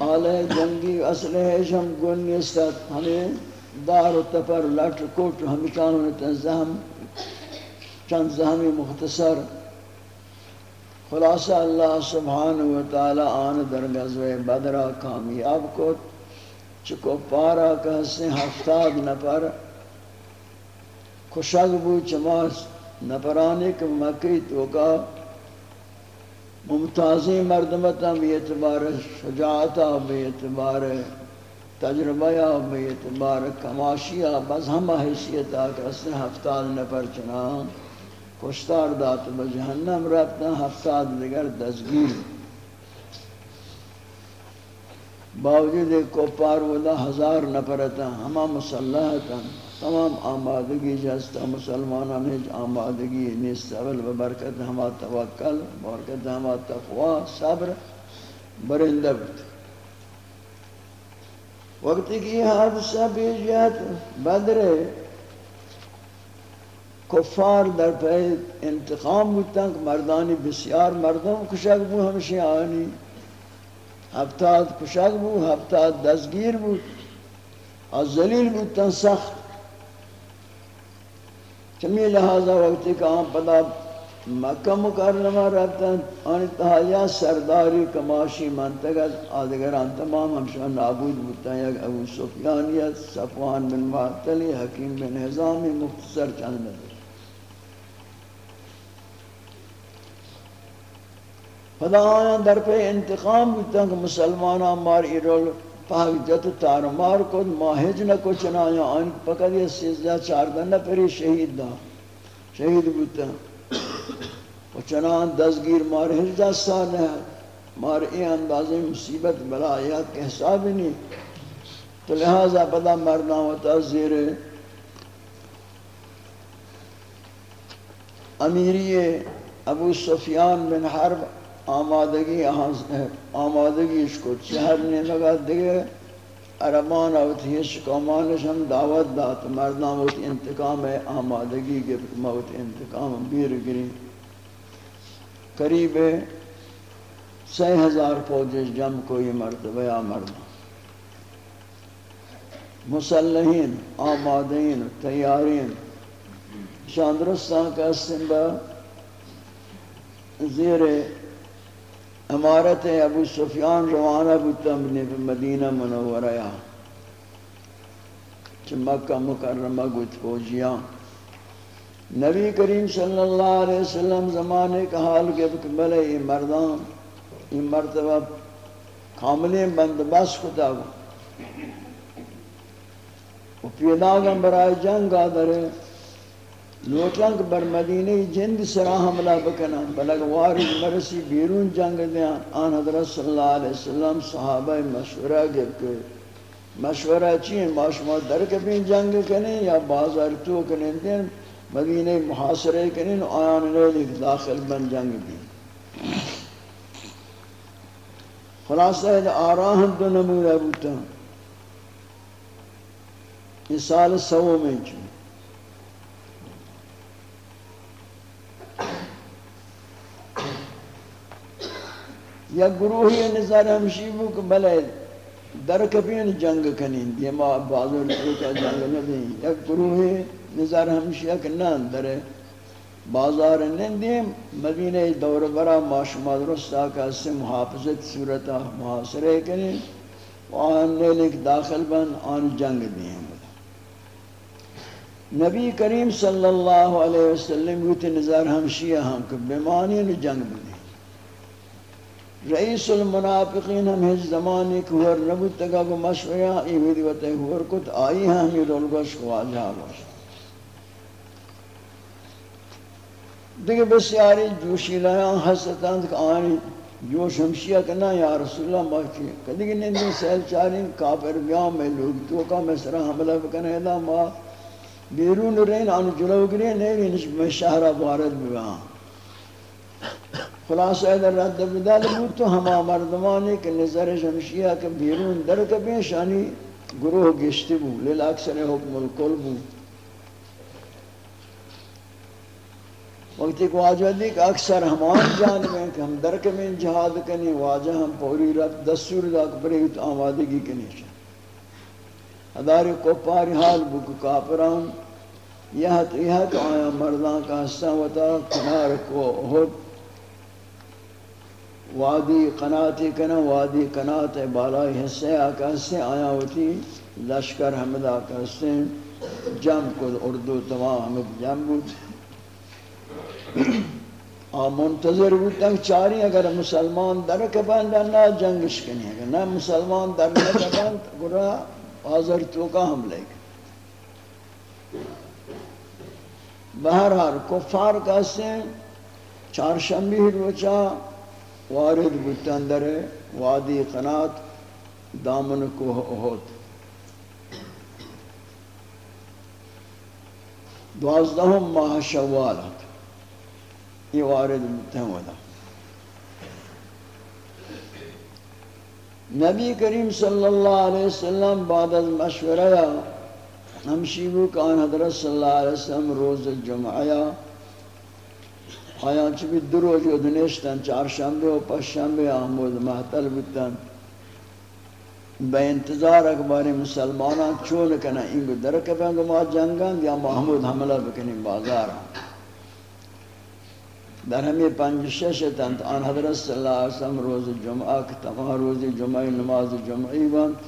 آلہ جنگی اسلحہ ہم گن نیستت ہمیں دار و تپر، لٹ، کوٹ، ہمیں چانوں تنزہم چند زہمی مختصر۔ خلاصہ اللہ سبحانہ و تعالی آن در غزوہ بدرہ کامیاب کو چکو پارا کہسے ہفتاد نفر کشگ بو چماس نفرانے کے مکی توکا ممتازی مردمتا بی اعتبار شجاعتا بی اعتبار تجربہ بی اعتبار کماشیا بز ہم حیثیتا کہسے ہفتاد نفر چنان۔ کشتار دات به جهنم رفتن هفتاد دیگر دزگیر باوجود کپار ودا ہزار نفرتا ہما مسلحتا تمام آمادگی جستا مسلمانان ہج آمادگی نیست، اول ببرکت ہما توکل ببرکت ہما تقوی، صبر، برندہ بت وقتی کی حادثہ بیجیت بدر کفار در پہ انتقام بودتاں کہ مردانی بسیار مردم کشک بو ہمشی آنی ہفتاد کشک بو ہفتاد دزگیر بود از ذلیل بودتاں سخت۔ چمی لہذا وقتی کہ آن پدا مکہ مکرمہ رہتا آنی تحایا سرداری کماشی منطقت آدگران تمام ہمشہ نابود بودتا یک ابو سفیانیت صفوان بن معتلی حکیم بن حضامی مختصر چند خدا آیا در پہ انتقام بودتا کہ مسلمانان مار ایرول پاک جت تار مار کو ماہج نہ کو چنایا آن پکر یہ سیزدہ چاردہ نہ پری شہید دا۔ شہید بودتا و چنان دزگیر مار ہجدہ سال ہے۔ مار ای اندازے مصیبت بلایات کے حساب ہی نہیں۔ تو لہذا پدا مرنا ہوتا زیر۔ امیری ابو سفیان بن حرب آمادگی آمادگی اس کو چہر نے لگا دے عربان اوتی ہے شکومانش ہم دعوت دات۔ مردان موت انتقام ہے، آمادگی کے موت انتقام بیر گری۔ قریب سی ہزار فوجش جم کوئی مرد ویا مرد۔ مسلحین، آمادین، تیارین۔ شاندرستان کا سنبا زیر امارت ابو سفیان روانہ بودتا مدینہ منورہ چھ مکہ مکرمہ گوت فوجیاں۔ نبی کریم صلی اللہ علیہ وسلم زمانے کا حال کے بلے یہ مردان یہ مرتبہ کاملیں بندبست کتا گو و پیداغم برای جنگ آدھرے لوٹنگ بر مدینہ جند سرا حملہ بکنا بلگ وارد مرسی بیرون جنگ دیا آن حضرت صلی اللہ علیہ وسلم صحابہ مشورہ گفت کے۔ مشورہ چیئے؟ ماشما در کبھی جنگ کنے یا بازار تو کنے دین؟ مدینہ محاصرے کنے آیان لیک داخل بن جنگ بھی خلاصہ آراہ دو نمورہ بوتا۔ یہ سال سو میں چھو یا گروہی نظر ہمشی بو کہ بلے، در کبین جنگ کنین، یہ ما بعضو لکھو جنگ ندیں یا گروہی نظر ہمشی کہ در بازار نندیم، مدینہ دور برا معاشمہ درستا کا اسے محافظت صورتا محاصرے کنین۔ وہاں نیلک داخل بن، آن جنگ دیں نبی کریم صلی اللہ علیہ وسلم یہ نظر ہمشیہ ہم کہ بیمانی جنگ بھی رئیس المنافقین ہم ہز زمانے کو ہر نبو تگا کو مشورہ ای ویدی وطے ہور کت آئی ہیں ہم یہ رولگوش کو آجا ہاں باش دیکھ بسیاری جوشی لیا حسطان کہ آنی جوش ہمشیہ کنا یا رسول اللہ ماچی کدی کہ نندی سیل چارین کافر بیان میں لوگ تو کا مسرہ حملہ بکنے ادا ما بیرون رین آن جلو گرے، نہیں میں شہرہ بارد بیان ہاں۔ خلاصہ در رد بدل بود تو ہما مردمانی کہ نظر شمشیہ کہ بیرون در کبھی شانی گروہ گشتی بو لیل اکثر حکم الکل بو وقتی کو واجہ دی کہ اکثر ہمان جانب ہیں کہ ہم در کبھی جہاد کنی، واجہ ہم پوری رد دستور دا کپرے تو آمادگی کنی شاہ اداری کو پاری حال بو کہ کافران، یہ تو یہ تو آیا مردان کا حصہ وطا کنار کو احد وادی قناتی کنا، وادی قنات بالائی حصے آکا سے آیا ہوتی لشکر حمد آکا سے جم کو اردو تمام حمد جم بود۔ آ، منتظر بود تک چاری، اگر مسلمان در کبند نہ جنگش کنی، اگر نہ مسلمان در نہ کبند گرا حاضر تو کا حملے بہرحال کفار کا سے چارشنبی روچا وارد بودتن در وادی قنات دامن کوہ احد۔ دوازدہم ماہ شوالت یہ وارد بودتن ودا نبی کریم صلی اللہ علیہ وسلم بعد از مشورہ ہمشیبو کان حضرت صلی اللہ علیہ وسلم روز جمعہ آیا چی بھی درو جو دنیشتن چار شنبه و پس شنبه آمود محتل بودتن به انتظار اکباری مسلمانان چون کنن اینگو درک بینگو ما جنگان یا محمود حمله بکنیم بازار در ہمی پنج شش تند آن حضرت صلی اللہ علیہ وسلم روز جمعہ کہ تمام روز جمعہ نماز جمعی بند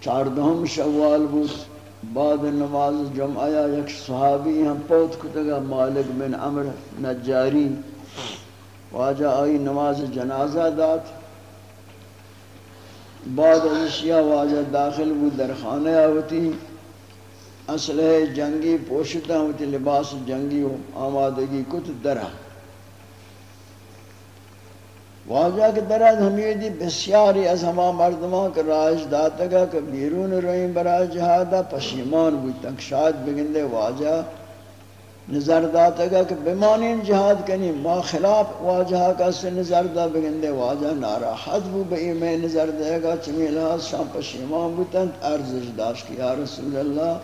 چاردہم شوال بود بعد نماز جمعہ یک صحابی ہم پوت کتگا مالک بن عمر نجاری۔ واجہ آئی نماز جنازہ دات بعد اشیاء واجہ داخل بود در خانہ آوتی۔ اسلحہ جنگی پوشتا ہوتی، لباس جنگی آمادگی کت درہ۔ واجہ کے درد ہمیدی بسیاری از ہما مردمان کے راج داتا گا کہ بیرون روئیں برای جہادا پشیمان بودتا شاید بگندے واجہ نظر داتا گا کہ بمانین جہاد کنی ما خلاف واجہ کا سے نظر دا بگندے واجہ ناراحت بو بئی میں نظر دے گا چمی لحاظ شام پشیمان بودتا ارزش داشت کہ یا رسول اللہ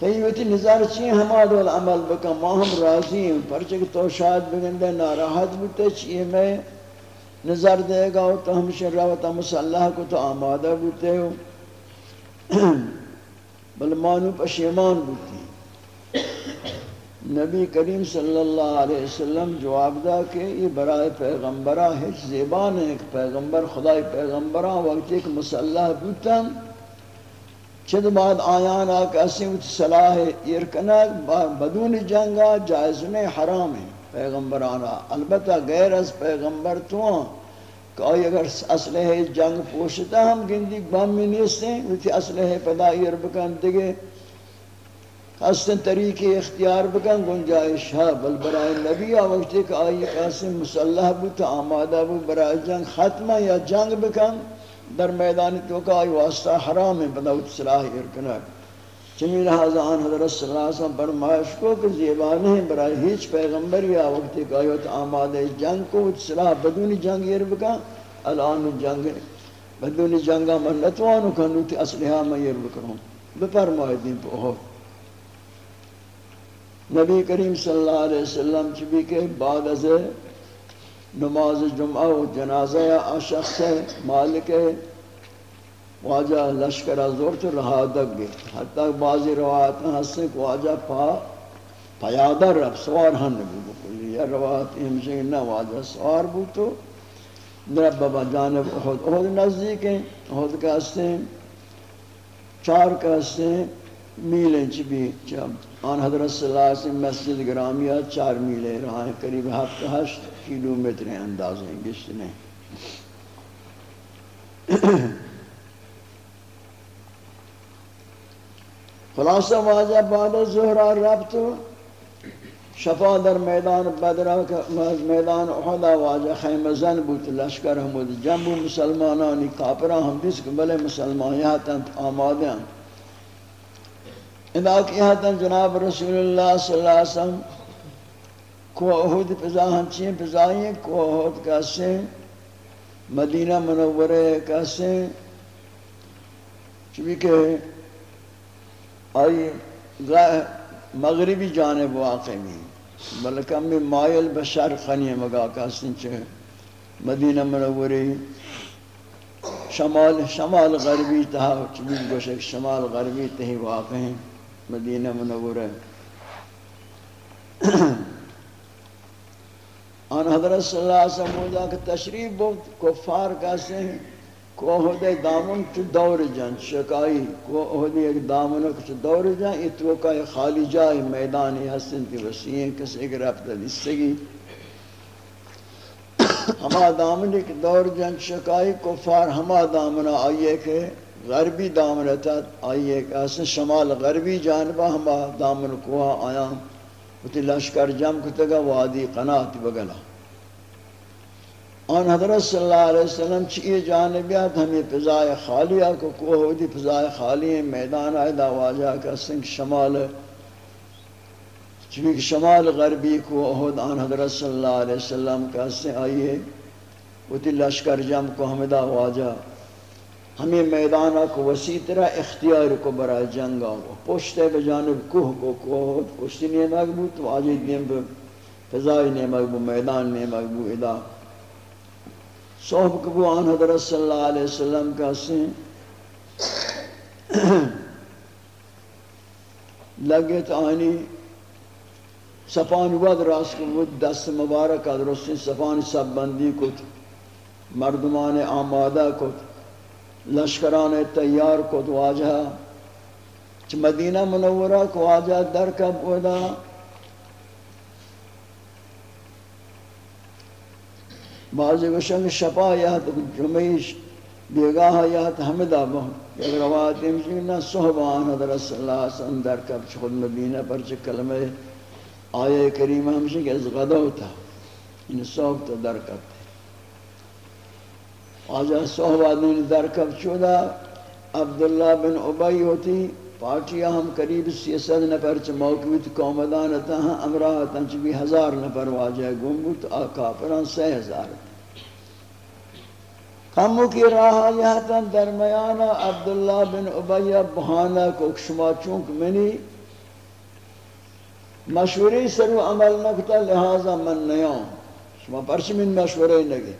تیوتی نظر چی ہما دول عمل بکا ما ہم راضی ہیں، پرچک تو شاید بگندے ناراحت بودتا چی میں۔ نظر دے گا تو ہم شروعتا مسلح کو تو آمادہ بودتے ہو۔ بل مانو پشیمان بودتی نبی کریم صلی اللہ علیہ وسلم جواب دا کہ یہ برائے پیغمبرہ ہیچ زیبان ہے کہ پیغمبر، خدای پیغمبرہ، وقت ایک مسلح بودتا چند بعد آیان آکا سیوت صلاح ارکنک بدون جنگا جائز میں حرام ہے پیغمبرانا، البتہ غیر از پیغمبر تو ہاں۔ کہ آئی اگر اسلحہ جنگ پوشتا ہم گندی بام میں نیستیں ویتی اسلحہ پدائی ربکن دگے حسن طریقے اختیار بکن، گنجائش ہے بل برای نبی وقتی کہ آئی قاسم مسلح بوتا، آمادہ بو برای جنگ ختمہ یا جنگ بکن۔ در میدان تو کا آئی واسطہ حرام ہے بداوت صلاح ارکنک چمی لہذا آن حضرت صلی اللہ علیہ وسلم برمائش کو کہ زیبان ہیں برای ہیچ پیغمبر یا وقتی کہ آیت آماد جنگ کو صلاح بدون جنگ یہ بکا، الان جنگ بدون جنگا من نتوانو کنو تی اصلحہ میں یہ بکروں۔ بفرمائی دین پہ نبی کریم صلی اللہ علیہ وسلم چبی کے بعد از نماز جمعہ و جنازہ شخص مالک واجہ لشکر زور تو رہا دک گئے۔ حتی بعضی روایت ہنسے کہ واجہ پا پیادہ رب، سوار ہن نبی۔ بکلی یا روایت ہمشہ نہ واجہ سوار بو تو رب بابا جانب احد احد نزدیک ہیں احد کا ہستے چار کا ہستے میلیں چبی چب آن حضرت صلی اللہ علیہ وسلم مسجد گرامیہ چار میلیں رہا ہیں قریب ہفت ہشت۔ کلومیٹر انداز ہیں، گشت نہیں۔ خلاصہ واجہ بعد زہرہ ربط، شفا در میدان بدرہ میدان احدا واجہ خیمہ زن بوت لشکر حمود جنبو مسلمانانی کافرہ ہم دیس کہ بلے مسلمان یہاں تن آمادے ہیں ادا کیا تن جناب رسول اللہ صلی اللہ علیہ وسلم کو احد پزا ہنچیں پزائیں کو احد کیسے مدینہ منورہ کیسے چونکہ کہ آئی مغربی جانب واقع بھی بلکہ میں مائل بشر خنی مگا کاسن چھے مدینہ منوری شمال شمال غربی تہا چبیل گوشک شمال غربی تہی واقع ہیں، مدینہ منورہ۔ آن حضرت صلی اللہ علیہ وسلم کہ تشریف بہت، کفار کیسے ہیں کو عہدے دامن چو دور جان، شکائی کو عہدے ایک دامن چو دور جان اتو کا خالی جائے میدانی حسن تی وسیعیں کسی ایک رفت دستگی ہما دامن ایک دور جان، شکائی، کفار ہما دامن آئیے کہ غربی دامن تھا آئیے کہ اصلا شمال غربی جانبا ہما دامن کوہا آیا۔ وہ لشکر جم کتگا وادی قنات بگلا۔ آن حضرت صلی اللہ علیہ وسلم چیئے جانبیات ہمیں فضائے خالیہ کو کوہودی فضائے خالی ہیں میدان آئے داواجہ کا سنگ شمال، چونکہ شمال غربی کو احد، آن حضرت صلی اللہ علیہ وسلم کا سنگ آئیے وہ لشکر جم کو ہمیں داواجہ ہمیں میدان کو وسیع طرح اختیار کو برای جنگا کو پشتے بجانب کوہ کو کوہد پشتی نہیں مقبوط واجی دیم پہ فضائی نہیں مقبوط میدان نہیں مقبوط ادا۔ صحب کبو آن حضرت صلی اللہ علیہ وسلم کا سن لگے تو آنی۔ سپان ود راست کو ود دست مبارک درستی سپان سب بندی کت۔ مردمان آمادہ کت۔ لشکران تیار کت واجہ چھ مدینہ منورہ کو واجہ در کب ودا بعضی گوشن شفا یاد جمیش، بیگاہ یاد حمدہ بہن۔ ایک روایت امشینا صحبان حضرت صلی اللہ علیہ وسلم در کب خود مدینہ پر چھ کلمہ آیے کریمہ ہمشہ کہ از غدو تھا ان صحب تو درکب آجا صحب آدمی درکب چودا عبداللہ بن عبی ہوتی پارٹیا ہم قریب سی سیسد نفر چھ موقعیت قومدان تا ہاں امراہ تنچ بھی ہزار نفر واجہ گمبت آقا پران سی ہزار۔ ہمو کی راہ آلیہتا درمیانا عبداللہ بن عبیہ بہانا کو شما چونک منی، مشوری سرو عمل نکتا، لہذا من نیام شما پرچ من مشوری نگی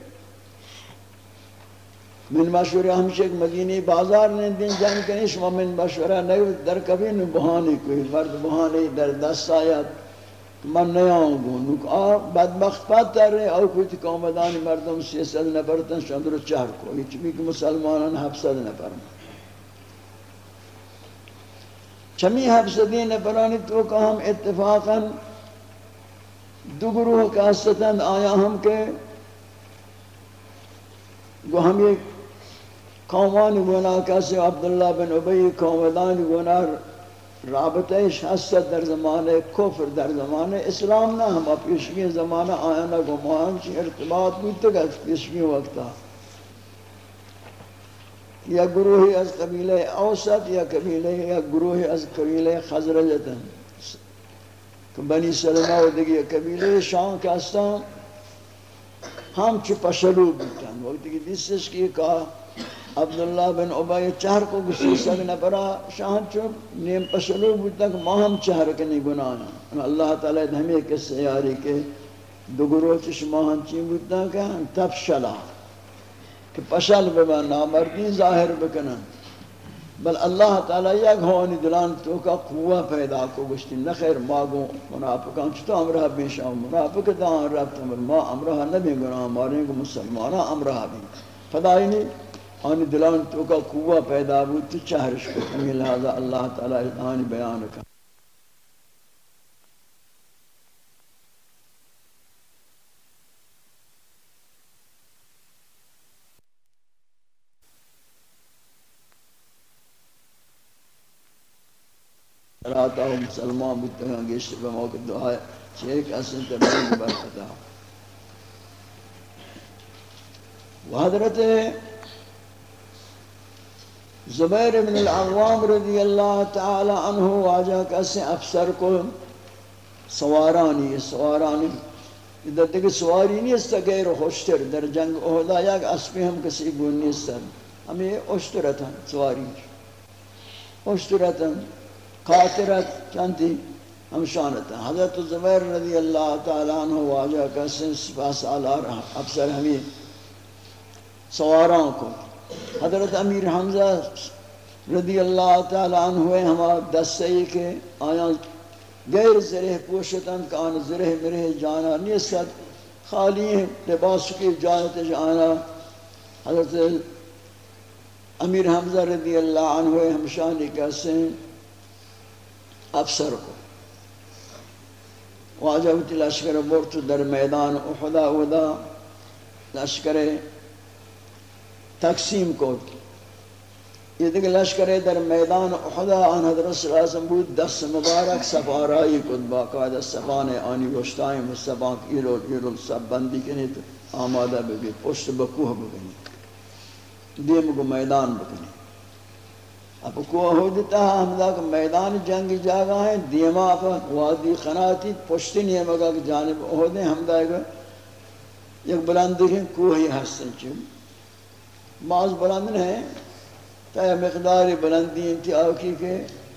من مشورہ ہمشہ ایک مدینی بازار نے دن جان کنی شما من مشورہ نہیں، در کبھی نو بہانی کوئی مرد بہانی در دست آیات من نہیں آؤں گو۔ نوک آ، بدبخت پات تر رہے او کوئی قومدانی مردم سیسد نفرتن، شندر چہر کو۔ یہ چمی کہ مسلمانان حفظد نفر چمی حفظدی نفرانی تو کہ ہم اتفاقا دو گروہ کا ستند آیا ہم کے۔ گو ہم یہ قومان گناہ کسی عبداللہ بن عبی قومدان گناہ رابطہ شخصیت در زمانہ کفر در زمانہ اسلام نہ ہم پیشگی زمانہ آیانا کو مہانچ ارتباط بودتا گا پیشگی وقتا یا گروہی از قبیلہ اوسط، یا قبیلہ، یا گروہی از قبیلہ خزرجتا بنی سلمہ و دیگی قبیلہ شان کاستا ہم چھ پشلو بیتن۔ وقتی کہ دیسش کی کہا عبداللہ بن عبای چہر کو گسی سگ نپرا شاہن چون نیم پشلو بودتا کہ ما ہم چہر کنی گنانا۔ اللہ تعالی ہمیں کس سیاری کے دو گروہ چش ماہن چین بودتا کہ تب شلا۔ کہ پشل ببا نامردی ظاہر بکنا بل اللہ تعالی یک ہونی دلان تو کا قوہ پیدا کو گشتی۔ نخیر ماغو منافقان چھتا امرہ بیشا منافق دان رب تمر، ما امرہ نبی گناہ ماریں گو مسلمانا امرہ بھی فدائی نہیں۔ آنی دلان تو کا قوہ پیدا بود، تو چہرش کو ہمیں لہذا اللہ تعالی آنی بیان کا راتا ہوں مسلمان بودتا ہیں گیشت پہ موقع دعا ہے چیک اسن تبین برکتا و حضرت زبیر بن العوام رضی اللہ تعالی عنہ واجہ کسی افسر کو سوارانی سوارانی ادھر دیکھ سواری نہیں اس غیر خوشتر، در جنگ اہدا یک اسپی ہم کسی گون نہیں سر ہمیں اشترت ہیں سواری۔ اشترت ہیں قاترت چانتی ہم شانت ہیں حضرت زبیر رضی اللہ تعالی عنہ واجہ کسی سپاس سالار افسر ہمیں سواران کو۔ حضرت امیر حمزہ رضی اللہ تعالی عنہ ہوئے ہما دستے کے آیا غیر زرہ پوشتن کان زرہ مرہ جانا نیست خالی لباس کی جانت جانا۔ حضرت امیر حمزہ رضی اللہ عنہ ہوئے ہمشانی کیسے افسر کو۔ واجہ ہوتی لشکر برت در میدان احدا ودا لشکر تقسیم کو۔ یہ دیکھ لشکر در میدان احدا آن حضرت صلی اللہ علیہ وسلم بود، دست مبارک سفارائی کد باقاعدہ سفان آنی گوشتائیں مصطفیٰ مصطفان ایرول ایرول سب بندی کنی تو آمادہ بگی پشت بکوہ بگنی دیم کو میدان بگنی اب کوہ ہو دیتا ہے ہم کہ میدان جنگ جاگا ہے دیما پر وادی خناتی پشتی نہیں مگا کہ جانب اہدیں ہم دائے گا۔ یک بلندی ہیں کوہ ہی ہستن چون بعض بلند ہیں، تا مقدار بلندی انتی آکی کے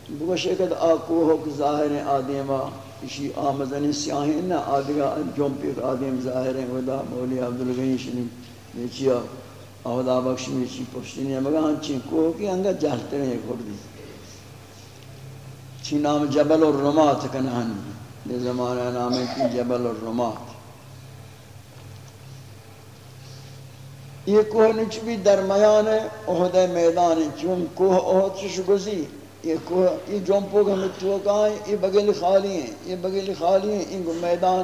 بگوشے کہ آکو ہو ظاہر ہیں آدیما اسی آمدنی سیاہیں، نا آدھگا جمپی آدم ظاہر ہیں، ودا مولی عبدالغنی شنی نیچیا آہدا بخش نیچی پشتی مگا ہاں چین کوہ کی انگا جہلتے رہے کردی چی نام جبل الرمات کنہن یہ زمانہ نام ہے جبل الرمات یہ کوہ نچ بھی درمیان ہے، احد میدان ہے چون کوہ احد چش گزی۔ یہ کوہ، یہ جمپو کا متوقع ہیں یہ بگل خالی ہیں، یہ بگل خالی ہیں، ان کو میدان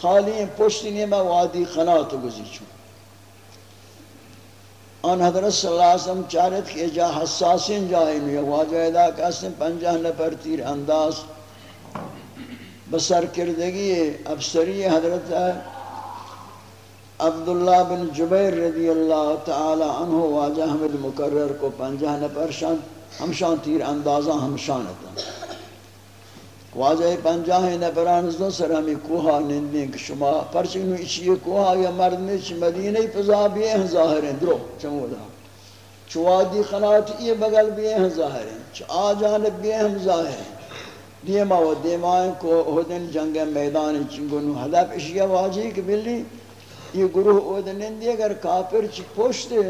خالی ہیں، پشتی نہیں، میں وادی خنات گزی چون آن حضرت صلی اللہ علیہ وسلم چارت کہ جا حساسین جائیں میں واجہ ادا کسن پنجہ نفر تیر انداز بسر کردگی افسری حضرت ہے عبداللہ بن جبیر رضی اللہ تعالی عنہ واجہ حمد مقرر کو پنجہ نپر شان ہمشان تیر اندازہ ہمشان ہمشانتا واجہ پنجہ نپران زدو سر ہمیں کوہا نندیں کہ شما پرچنو اچھی کوہا یا مردمی چھ مدینہ پزا بھی ہیں، ظاہر ہیں۔ درو چمودا چوادی خنات یہ بغل بھی ہیں، ظاہر ہیں۔ چھ آجانب بھی ہیں ظاہر ہیں۔ دیما و دیمائیں کو اہدن جنگ میدان چنگونو حدب اشیاء واجی کہ بلی یہ گروہ اودنین دی اگر کافر چی پوشتے،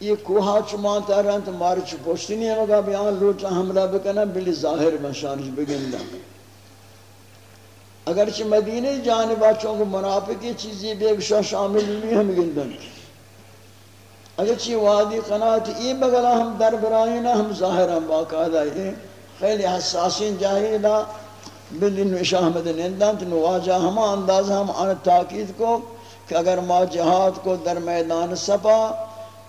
یہ کوہا چمانتا رہن تو مار چی پوشتی نہیں ہے مگا بیان لوٹا حملہ بکنا بلی ظاہر مشانش بگندہ۔ اگر چی مدینہ جانبا چونکہ منافقی چیزی بے شاہ شامل بھی ہم گندن۔ اگر چی وادی قناعت ای بگلا ہم در برائینا ہم ظاہر ہم باقاعدہ یہ خیلی حساسین جاہیلا بلی نوشا احمد نندن تو نواجہ ہما انداز ہم آن تاکید کو کہ اگر ما جہاد کو در میدان سپا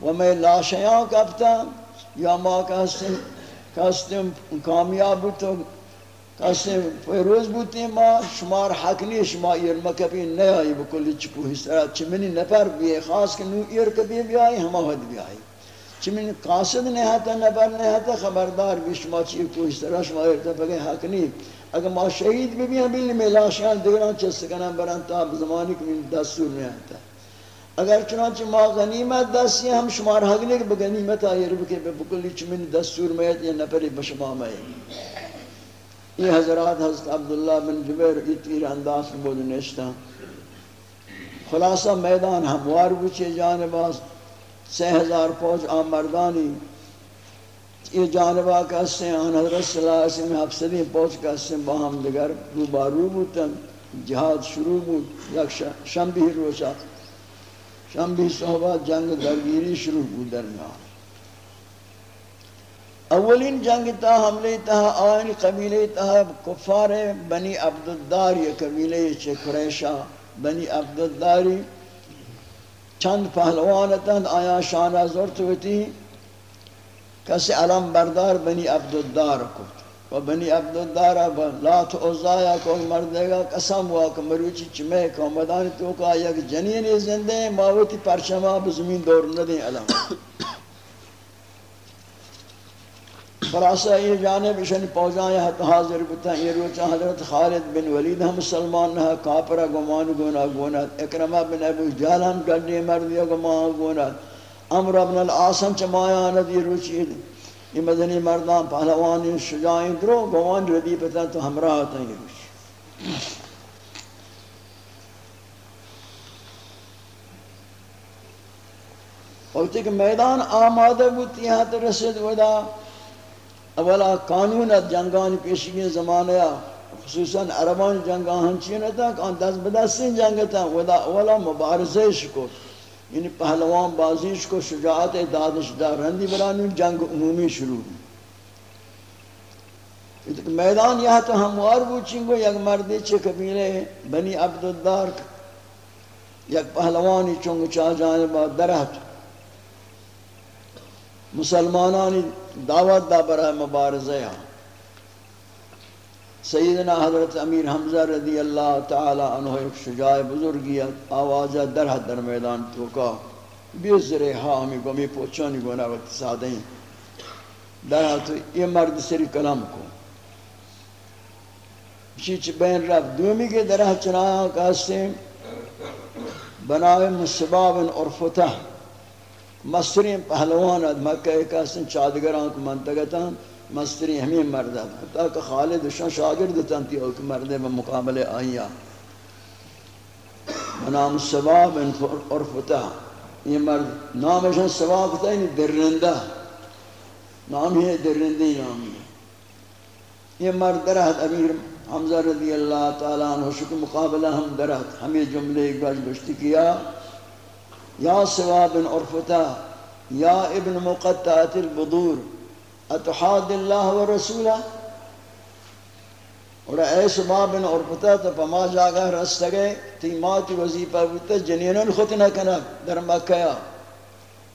و میں لاشیاں کپتا یا ما کہستیم کامیاب تو کہستیم پیروز بوتی ما، شمار حق نہیں شما ایر مکبی نئے آئی بکلی چکو حسرات چمنی نفر بھی خاص کہ نو ایر کبھی بھی آئی ہما حد بھی آئی چمنی قاصد نہیں ہتا نفر نہیں ہتا خبردار بھی شما چی کو حسرات شما ایر تفقی حق نہیں اگر ما شہید بھی بھی ہمیں میں لاشیان دیگران چس سکنا بران تا زمانی کو دستور نہیں آتا۔ اگر چنانچہ ما غنیمت دستی ہم شمار حق نہیں کہ بغنیمت آئی رب کے بکلی چمن دستور میں یہ نپری بشما میں یہ حضرات حضرت عبداللہ بن جبیر یہ تیر انداز میں بول نشتا خلاصہ میدان ہموار بچے جانباز سی ہزار پوچ آم مردانی یہ جانبہ کہتے ہیں آن حضرت صلی اللہ علیہ وسلم حفظی پہنچ کہتے ہیں باہم دگر روبارو بوتن جہاد شروع بود، یک شنبی روچا شنبی صحبہ جنگ درگیری شروع بود درمیان اولین جنگ تا حملے تا، آئین قبیلے تا، کفار بنی عبدالدار، یہ قبیلے چھ قریشہ بنی عبدالداری، چند پہلوانتا آیا شانہ زورت ہوتی کسی علم بردار بنی عبدالدار کو۔ و بنی عبدالدار لات عزایا کو مردے گا، قسم ہوا کہ مروچی چمے کو مدانی تو کا، یک جنین زندے ماوتی پرچمہ بزمین دور ندیں علم۔ خلاصہ یہ جانب اشن پوزائیں حاضر بتا یہ روچا حضرت خالد بن ولید ہم مسلمان نہ کافرہ گمان گونا گونا اکرمہ بن ابو جہل ہم گڑی مردی گمان گونا امر ابن العاصم چمایا ندی روچی یہ مدنی مردان پہلوانی شجائیں درو گوان ردی پتا تو ہمراہ آتا ہے روچی. وقتی کہ میدان آمادہ بوتی ہے تو رسد ودا اولا قانون جنگان پیشگی زمانہ خصوصاً عربان جنگان ہنچین تھا کہ دست بدستین جنگ تھا ودا اولا مبارزہ شکو یعنی پہلوان بازیش کو شجاعت دادش دارندی برانی جنگ عمومی شروع میدان یہاں تو ہموار بوچنگو یک مردی چھ قبیلے بنی عبدالدار۔ یک پہلوانی چونگ چاہ جانبا درہت مسلمانانی دعوت دا برای مبارزہ یہاں سیدنا حضرت امیر حمزہ رضی اللہ تعالی عنہ ایک شجاع بزرگیت آوازہ در حد در میدان توکا، بیس زرے ہاں ہمیں گمی پوچھانی گونا وقت سادہ ہیں در حد یہ مرد سری کلام کو۔ چیچ بین رب دومی کے در حد چنایا کہاستے بناوے مصبابن اور فتح مصرین پہلوان مکہ کہاستے چادگران کو منتگتاں مستری ہمیں مرد ہے۔ کہ خالد شان شاگرد تنتی ہو کہ مرد میں مقابلے آئیا نام سباب اور فتح یہ مرد نام شان سباب فتح یعنی درندہ۔ نام ہی درندی نام ہی یہ مرد درہت، امیر حمزہ رضی اللہ تعالیٰ عنہ شکر مقابلہ ہم درہت۔ ہمیں جملے ایک بار گشتی کیا۔ یا سواب اور فتح یا ابن مقطعت البدور۔ اتحاد اللہ و رسولہ۔ اور اے سبابن اور پتہ تو پما جاگا رست گئے۔ تی ماتی وظیفہ بودتا جنینن خود نہ کنا در مکہ۔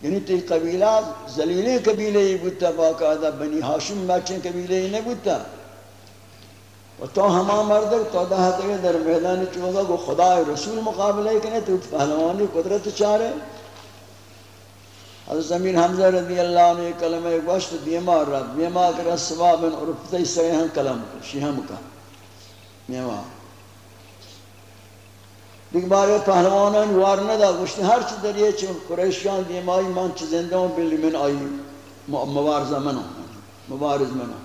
یعنی تی قبیلہ زلیلی قبیلہ ہی بودتا باقاعدہ بنی حاشم مچن قبیلہ ہی نہیں بودتا و تو ہما مرد تو دہتے گئے در میدان چوگا کو خدا رسول مقابلے کنے تو پہلوانی قدرت چارے۔ حضرت امیر حمزہ رضی اللہ عنہ کلمہ گوشت دیما رب دیما کرا سوابن اور پتہ سریحان کلم شیہم کا دیما دیکھ بارے پہلوانان وار ندا گوشت ہر چی در یہ چون قریشیان دیمائی من چی زندہ ہوں، بلی من آئی مبارزہ منو مبارز منو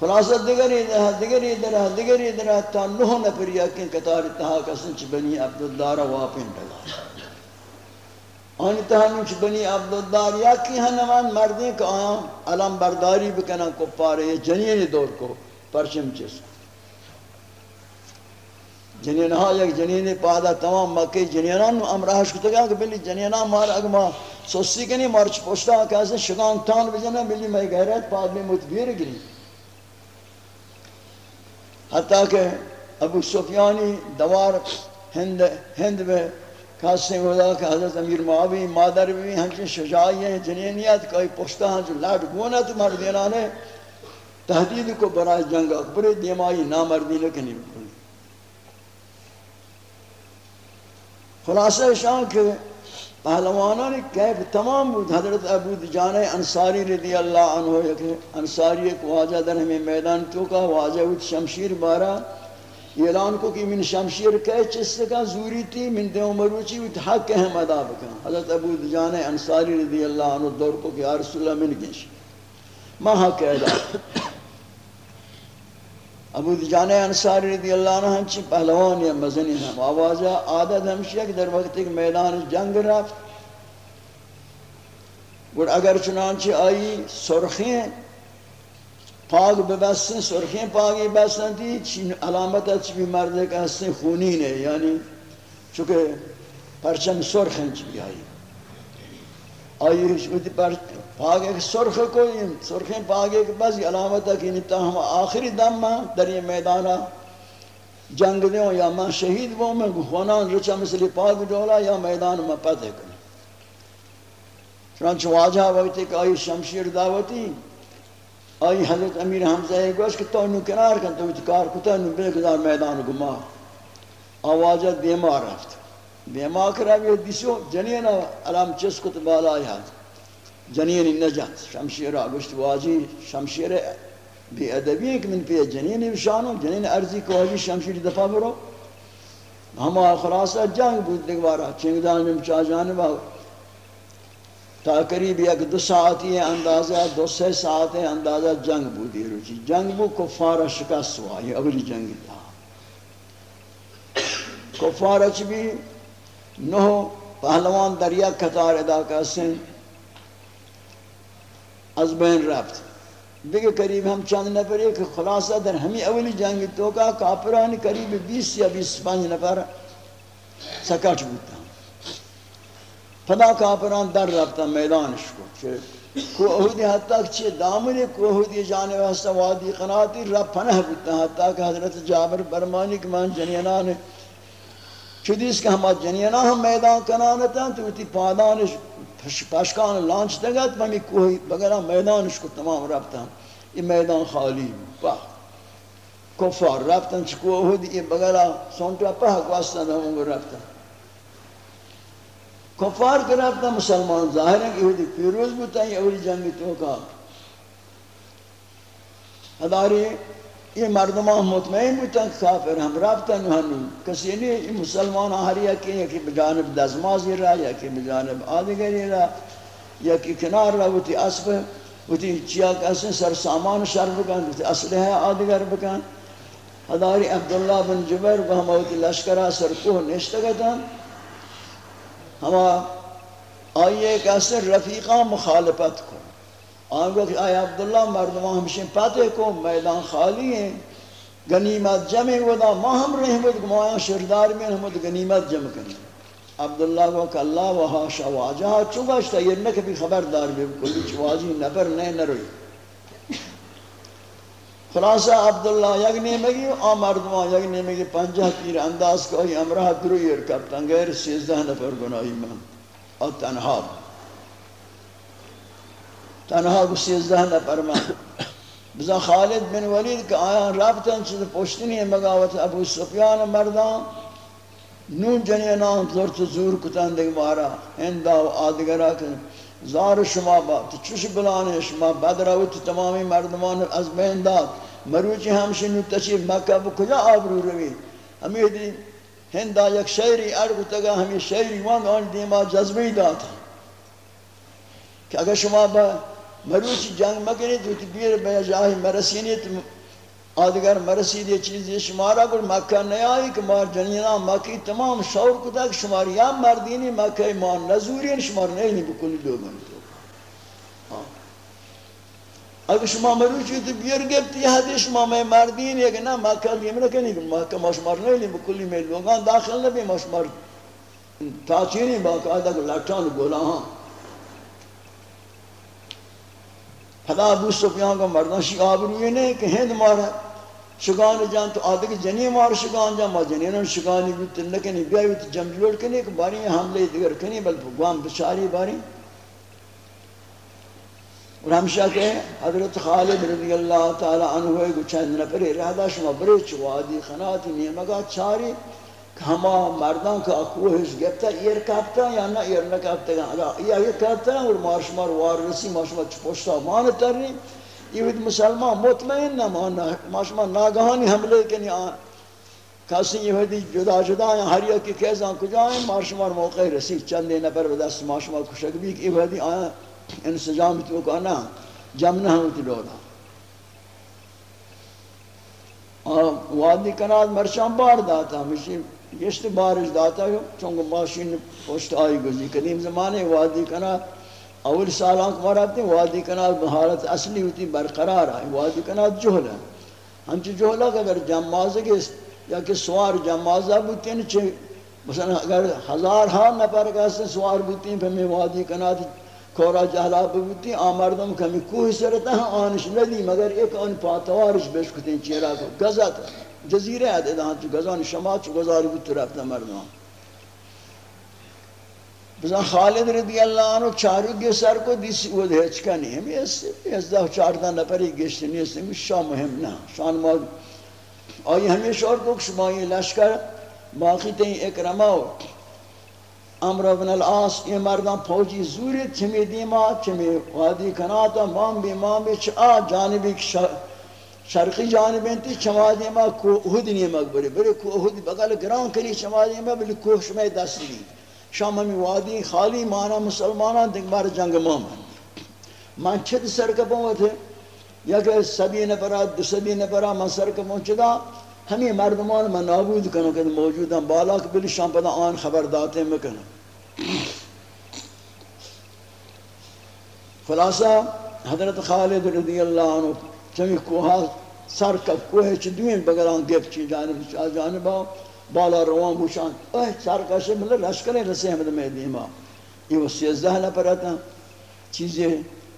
خلاصہ دیگری در دیگری در دیگری در تا نوہ نفر یقین کتار اتحا کسن چی بنی عبدالدارہ واپن ڈگا آنی تہانی چی بنی عبدالدار یکی ہنمان ہاں مردیں کہ آیا علم برداری بکنا کو پارے یہ جنین دور کو پرچم چیز۔ جنین ہاں یک جنین پادا تمام مکی جنینان امراحش کتا گیا کہ بلی جنینان مار اگما سوسی کنی مارچ پوشتا کیسے شگان تان بجنا بلی میں غیرت پاد میں متبیر گری۔ حتیٰ کہ ابو سفیانی دوار ہند ہند میں کاسے ہودا کہ حضرت امیر معاوی، مادر بھی ہنچ شجاعی ہیں جنینیت کوئی پوشتا ہنچ لاڈ گونا تو مردینانے تحدید کو برای جنگ اکبر دیمائی نامردی لکنی بکلی خلاصہ شان کہ پہلوانوں نے کیف تمام بود. حضرت ابو جان انصاری رضی اللہ عنہ انصاری ایک واجہ در ہمیں میدان تو کا، واجہ بود شمشیر بارا اعلان کو کہ من شمشیر کہے چس کا زوری تھی من دے مروچی وت حق ہم ادا بکا حضرت ابو جان انصاری رضی اللہ عنہ دور کو کہ رسول اللہ من گش ما حق ادا۔ ابو جان انصاری رضی اللہ عنہ ہنچ پہلوان یا مزنی ہم۔ آوازہ عادت ہمشی کہ در وقت ایک میدان جنگ رفت۔ گوڑ اگر چنانچہ آئی سرخیں پاگ ببستن سرخیں پاگی بستن تھی چین علامت ہے چی بھی مردے کا ہستیں خونین ہے یعنی چونکہ پرچم سرخیں چی بھی آئی آئی شوتی پر پاگ ایک سرخ کو سرخیں پاگ ایک بس علامت ہے کہ نتا ہم آخری دم میں در یہ میدانا جنگ دیوں یا میں شہید وہ میں خونان رچا مثلی پاگ ڈولا یا میدان میں پتہ کریں چنانچہ واجہ وقت کہ آئی شمشیر دعوتی آئی حضرت امیر حمزہ ہے گوش کہ تو انہوں کنار کن، تو اتکار کتا، انہوں بے قدار میدان گما آوازہ دیما رفت۔ دیما کرا بھی دیسو جنین علام چس کت بالا آئی حد جنین نجات، شمشیر آگوشت واجی، شمشیر بی ادبی ہے کہ من پی جنین بشانو جنین ارزی کو واجی شمشیر دفع برو۔ ہما خلاصہ جنگ بود دگوارا چنگدان میں چاہ جانبا۔ تا قریب یک دو ساعتی اندازہ دو سے ساعت اندازہ جنگ بودی روچی جنگ بو کفارہ شکست ہوا یہ اگلی جنگ تھا کفارہ چی بھی نو پہلوان دریا کتار ادا کسن از بین رفت. دیکھ قریب ہم چند نفر ایک خلاصہ در ہمیں اولی جنگ تو کا کافران قریب بیس یا بیس پانچ نفر سکٹ بودتا پدا کافران در رفتا میدانش کو کو اہودی حتی چی دامن کو اہودی جانے واسطہ وادی قناتی رب پنہ بودتا حتی کہ حضرت جابر برمانی کہ من جنینان چودیس کہ ہم جنینان ہم میدان کنانتا تو تی پادانش پشکان لانچ دگت ممی کوئی بگرہ میدانش کو تمام رفتا یہ میدان خالی پاک کفار رفتن چکو اہودی یہ بگرہ سونٹا پاک واسطہ ہم رفتا کفار کرتا مسلمان ظاہر ہے کہ وہ پیروز بتا ہے اولی جنگ تو کا اداری یہ مردمان مطمئن بتا کافر ہم رابطہ نوہنو کسی نہیں یہ مسلمان آہریا کہ یا کہ بجانب دزمازی رہا، یا کہ بجانب آدگری رہا، یا کہ کنار رہا، وہ تی اسب، وہ تی چیا کسی سر سامان شر بکن، وہ تی اسلحہ آدگر بکن۔ اداری عبداللہ بن جبر وہ ہم وہ لشکرہ سر کوہ نشتگتا ہما آئیے کہ اثر رفیقہ مخالفت کو۔ آنگو کہ آئے عبداللہ مردمان ہمشن پاتے کو، میدان خالی ہیں گنیمت جمع ودا ما ہم رحمت گمایا شردار میں ہم گنیمت جمع کریں۔ عبداللہ کو کہ اللہ و حاشا واجہ چگاشتا یہ نہ کبھی خبردار بھی کلی چواجی نبر نہیں نہ خلاصہ عبداللہ یک نیمگی آ مردمان یک نیمگی پنجہ تیر انداز کو ہی امرہ درویر کپتن غیر سیزدہ نفر گناہی من. اور تنہا تنہا کو سیزدہ نفر من. بزا خالد بن ولید کہ آیا رابطن چیز پوشتنی مگاوت ابو سفیان مردان؟ نون جنینان زورت زور کتن دیگه مارا. هندا و آدگرا کن. زار شما با، تو چوش بلانه شما بد روت تمامی مردمان از بین داد. مروچی همشه نو مکه بو کجا آبرو روی؟ ہمیں دی ہندا یک شعری ارگ تگا ہمیں شعری وان آن دیما جذبی داد. کہ اگر شما با مروچی جنگ مکنی تو تی بیر بیا جاہی مرسینی، تو آدگر مرسید یہ چیز یہ شمارا کر مکہ نہیں آئی کہ مار جنینا مکی تمام شعور کو تک شمار یا مردینی مکہ ایمان نزورین شمار نہیں نہیں بکلی لوگن تو ہاں۔ اگر شما مروچی تو بیر گفتی حدی شما میں مردین ہے کہ نا مکہ لیم رکنی کہ مکہ ما شمار نہیں نہیں بکلی میں لوگان داخل نبی ما شمار۔ تاچینی باقاعدہ کہ لٹان گولا ہاں۔ خدا ابو سفیان کا مردان شی آبروی نہیں کہ ہند مارا شگان جان تو آدھے کہ جنی مار شگان جان ما جنینن شگانی بیت لکنی بیائی بیت جمع کنی کہ باری حملے دیگر کنی بل گوام بچاری باری اور ہمشہ کہ حضرت خالد رضی اللہ تعالی عنہ ہوئے گو چند نفری رہدا شما برے چوادی خناتی نیمگا چاری ہما مردان کا کوہش گفتا ایر کافتا یا نہ ایر نہ کافتا اگر ایر کافتا اور مارشمار وارسی مارشمار چپوشتا مان ترنی یہ وید مسلمان مطمئن نہ مانا مارشمار ناگہانی حملے کنی آن کسی یہ ویدی جدا جدا ہیں ہر یک کی کیزان کجا ہیں مارشمار موقع رسی چندے نفر بدست مارشمار کشک بھی کہ یہ ویدی آیا انسجام تو کہنا جمع نہ ہوتی لولا وادی کناد مرشان بار داتا ہمیشہ گشت بارش داتا چونکہ ماشین پوشت آئی گزی۔ قدیم زمانے وادی کنا اول سالان کو مراتے ہیں، وادی کنا حالت اصلی ہوتی، برقرار آئی۔ وادی کنا جہل ہے۔ ہمچہ جہلہ کہ اگر جمازہ کے یا کہ سوار جمازہ بوتے ہیں چھے مثلا اگر ہزار ہاں نپر کہتے سوار بوتے ہیں پھر میں وادی کنا کورا جہلا بوتی آمردم کمی کوہ سرتا ہیں آنش ندی، مگر ایک آن پاتوارش بشکتے ہیں، چیرا کو گزا تھا جزیره عده دهان تو گزان شما چو گزاری بود تو رفته مردم بزن خالد رضی اللہ عنہ چارو گے سر کو دیسی وہ دھیچ کا نہیں ہمیں اس سے اس دہ چاردہ نپری گشت نہیں، اس سے شاہ مهم نہ، شان ماد آئی ہمیشہ اور کو شما یہ لشکر باقی تین اکرمہ ہو. امر بن العاص، یہ مردان فوجی زوری چمی دیما چمی وادی کناتا، مام بی مام بی چا جانبی شرقی جانبیں تھی چمادی ما کو احد نہیں مقبری بلے کو بغل گران کنی چمادی ما بلے کو شمع دست لی شام ہمی وادی خالی مانا مسلمانان دیکھ بار جنگ مومن من. چھت سرکپوں تھے یا کہ سبی نپرا دو سبی نپرا من سر سرکپوں چدا ہمیں مردمان من نابود کنو کہ موجود ہیں بالا کہ بلی شام پدا آن خبر داتے میں کنو خلاصہ حضرت خالد رضی اللہ عنہ چمی کوها سر کف کوه چی دوین بگران گفت چی جانب چی جانب بالا روان بوشان۔ اوه سر کشه ملی مطلب لشکر رسی حمد مطلب میدیما یہ وہ سیزدہ نپرتا چیزی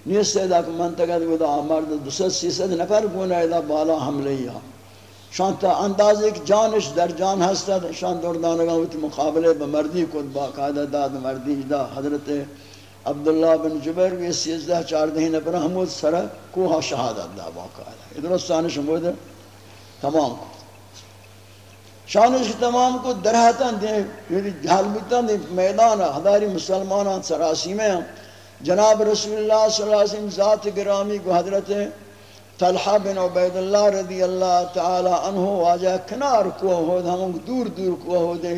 نیست ایدا کہ منطقہ دو دا مرد، دو ست سیصد نفر گونه ایدا بالا حمله یا۔ شان تا اندازه ایک جانش در جان هستا شان دردانگان وقت مقابله بمردی کد با قاعدہ داد مردی دا حضرت عبداللہ بن جبیر بھی سیزدہ چار دہین پر حمود سرہ کوہا شہادت دا باقا ہے۔ ادھر سانش حمود تمام۔ کو شانش تمام کو درہتاں دے یعنی جھال بیتاں دے میدان ہداری مسلمانان سراسی میں جناب رسول اللہ صلی اللہ علیہ وسلم ذات گرامی کو حضرت طلحہ بن عبید اللہ رضی اللہ تعالی عنہ واجہ کنار کو ہو ہم دور دور کو ہو دے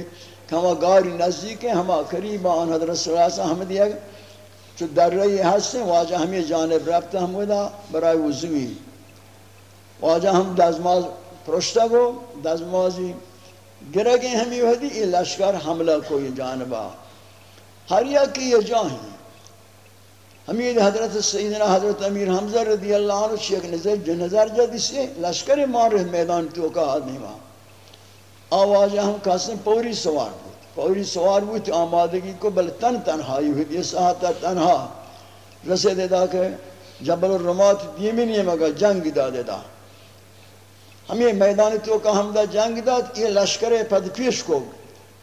کہ ہم گاری نزدیک ہیں ہم قریب آن حضرت صلی اللہ علیہ وسلم ہم دیا چو در رئی ہستیں واجہ ہمیں جانب رفتا ہم ودا برای وضوی واجہ ہم دزماز پرشتا گو دزمازی گرگیں ہمیں وحدی یہ لشکر حملہ کوئی جانبا. ہر یک کی یہ جاہیں ہمیں حضرت سیدنا حضرت امیر حمزہ رضی اللہ عنہ شیخ نظر جو نظر جد سے لشکر مار میدان تو کا آدمی وہاں آوازہ ہم کہتے پوری سوار. بود پوری سوار بود آمادگی کو بل تن تنہائی ہوئی یہ ساہتا تنہا۔ رسے دے دا کہ جبل الرمات دیمی نہیں مگا جنگ دا دے دا۔ ہمیں میدان تو کا حمدہ جنگ دا، یہ لشکر پد پیش کو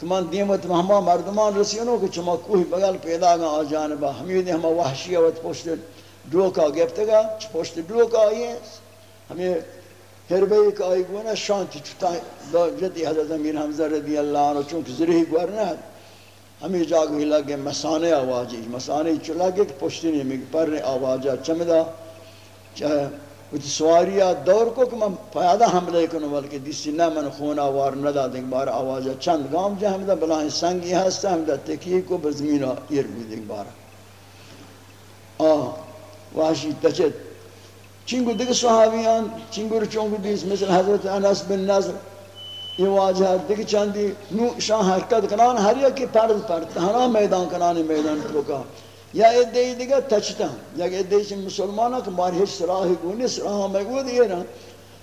تمان دیمت ہما مردمان رسیونو کہ چما کوئی بغل پیدا گا، آ جانبا۔ ہمیں دے ہما وحشی وقت پوشت ڈوکا گفت گا پوشت ڈوکا آئیے۔ ہمیں ہربے ایک آئی گونا شانتی چھتا جدی حضرت امیر حمزہ رضی اللہ عنہ چونکہ ذریعی گورنا ہے ہمیں جاگوی لگے مسانے آوازی مسانے چلا گے کہ پشتی نہیں میں پر آوازا چمدہ چاہے وچ سواریا دور کو کہ من پیادا حملے کنو بلکہ دیسی نہ من خون آوار ندا دیں بار آواز چند گام جا ہمدا بلائیں سنگی ہستا ہمدا تکی کو بزمین ایر بھی دیں بار آہ واشی تچت چنگو دیکھ صحابیان چنگو رچونگو دیس مثل حضرت انس بن نظر یہ واجہ دیکھ چاندی نو شاہ حرکت کنان ہر یکی پرد پرد تہنا میدان کنانی میدان ٹوکا یا ادعی دیگه تچتا یا ادعی چی مسلمانا که مار هیچ سراحی گونی سراحا مگو دیگه نا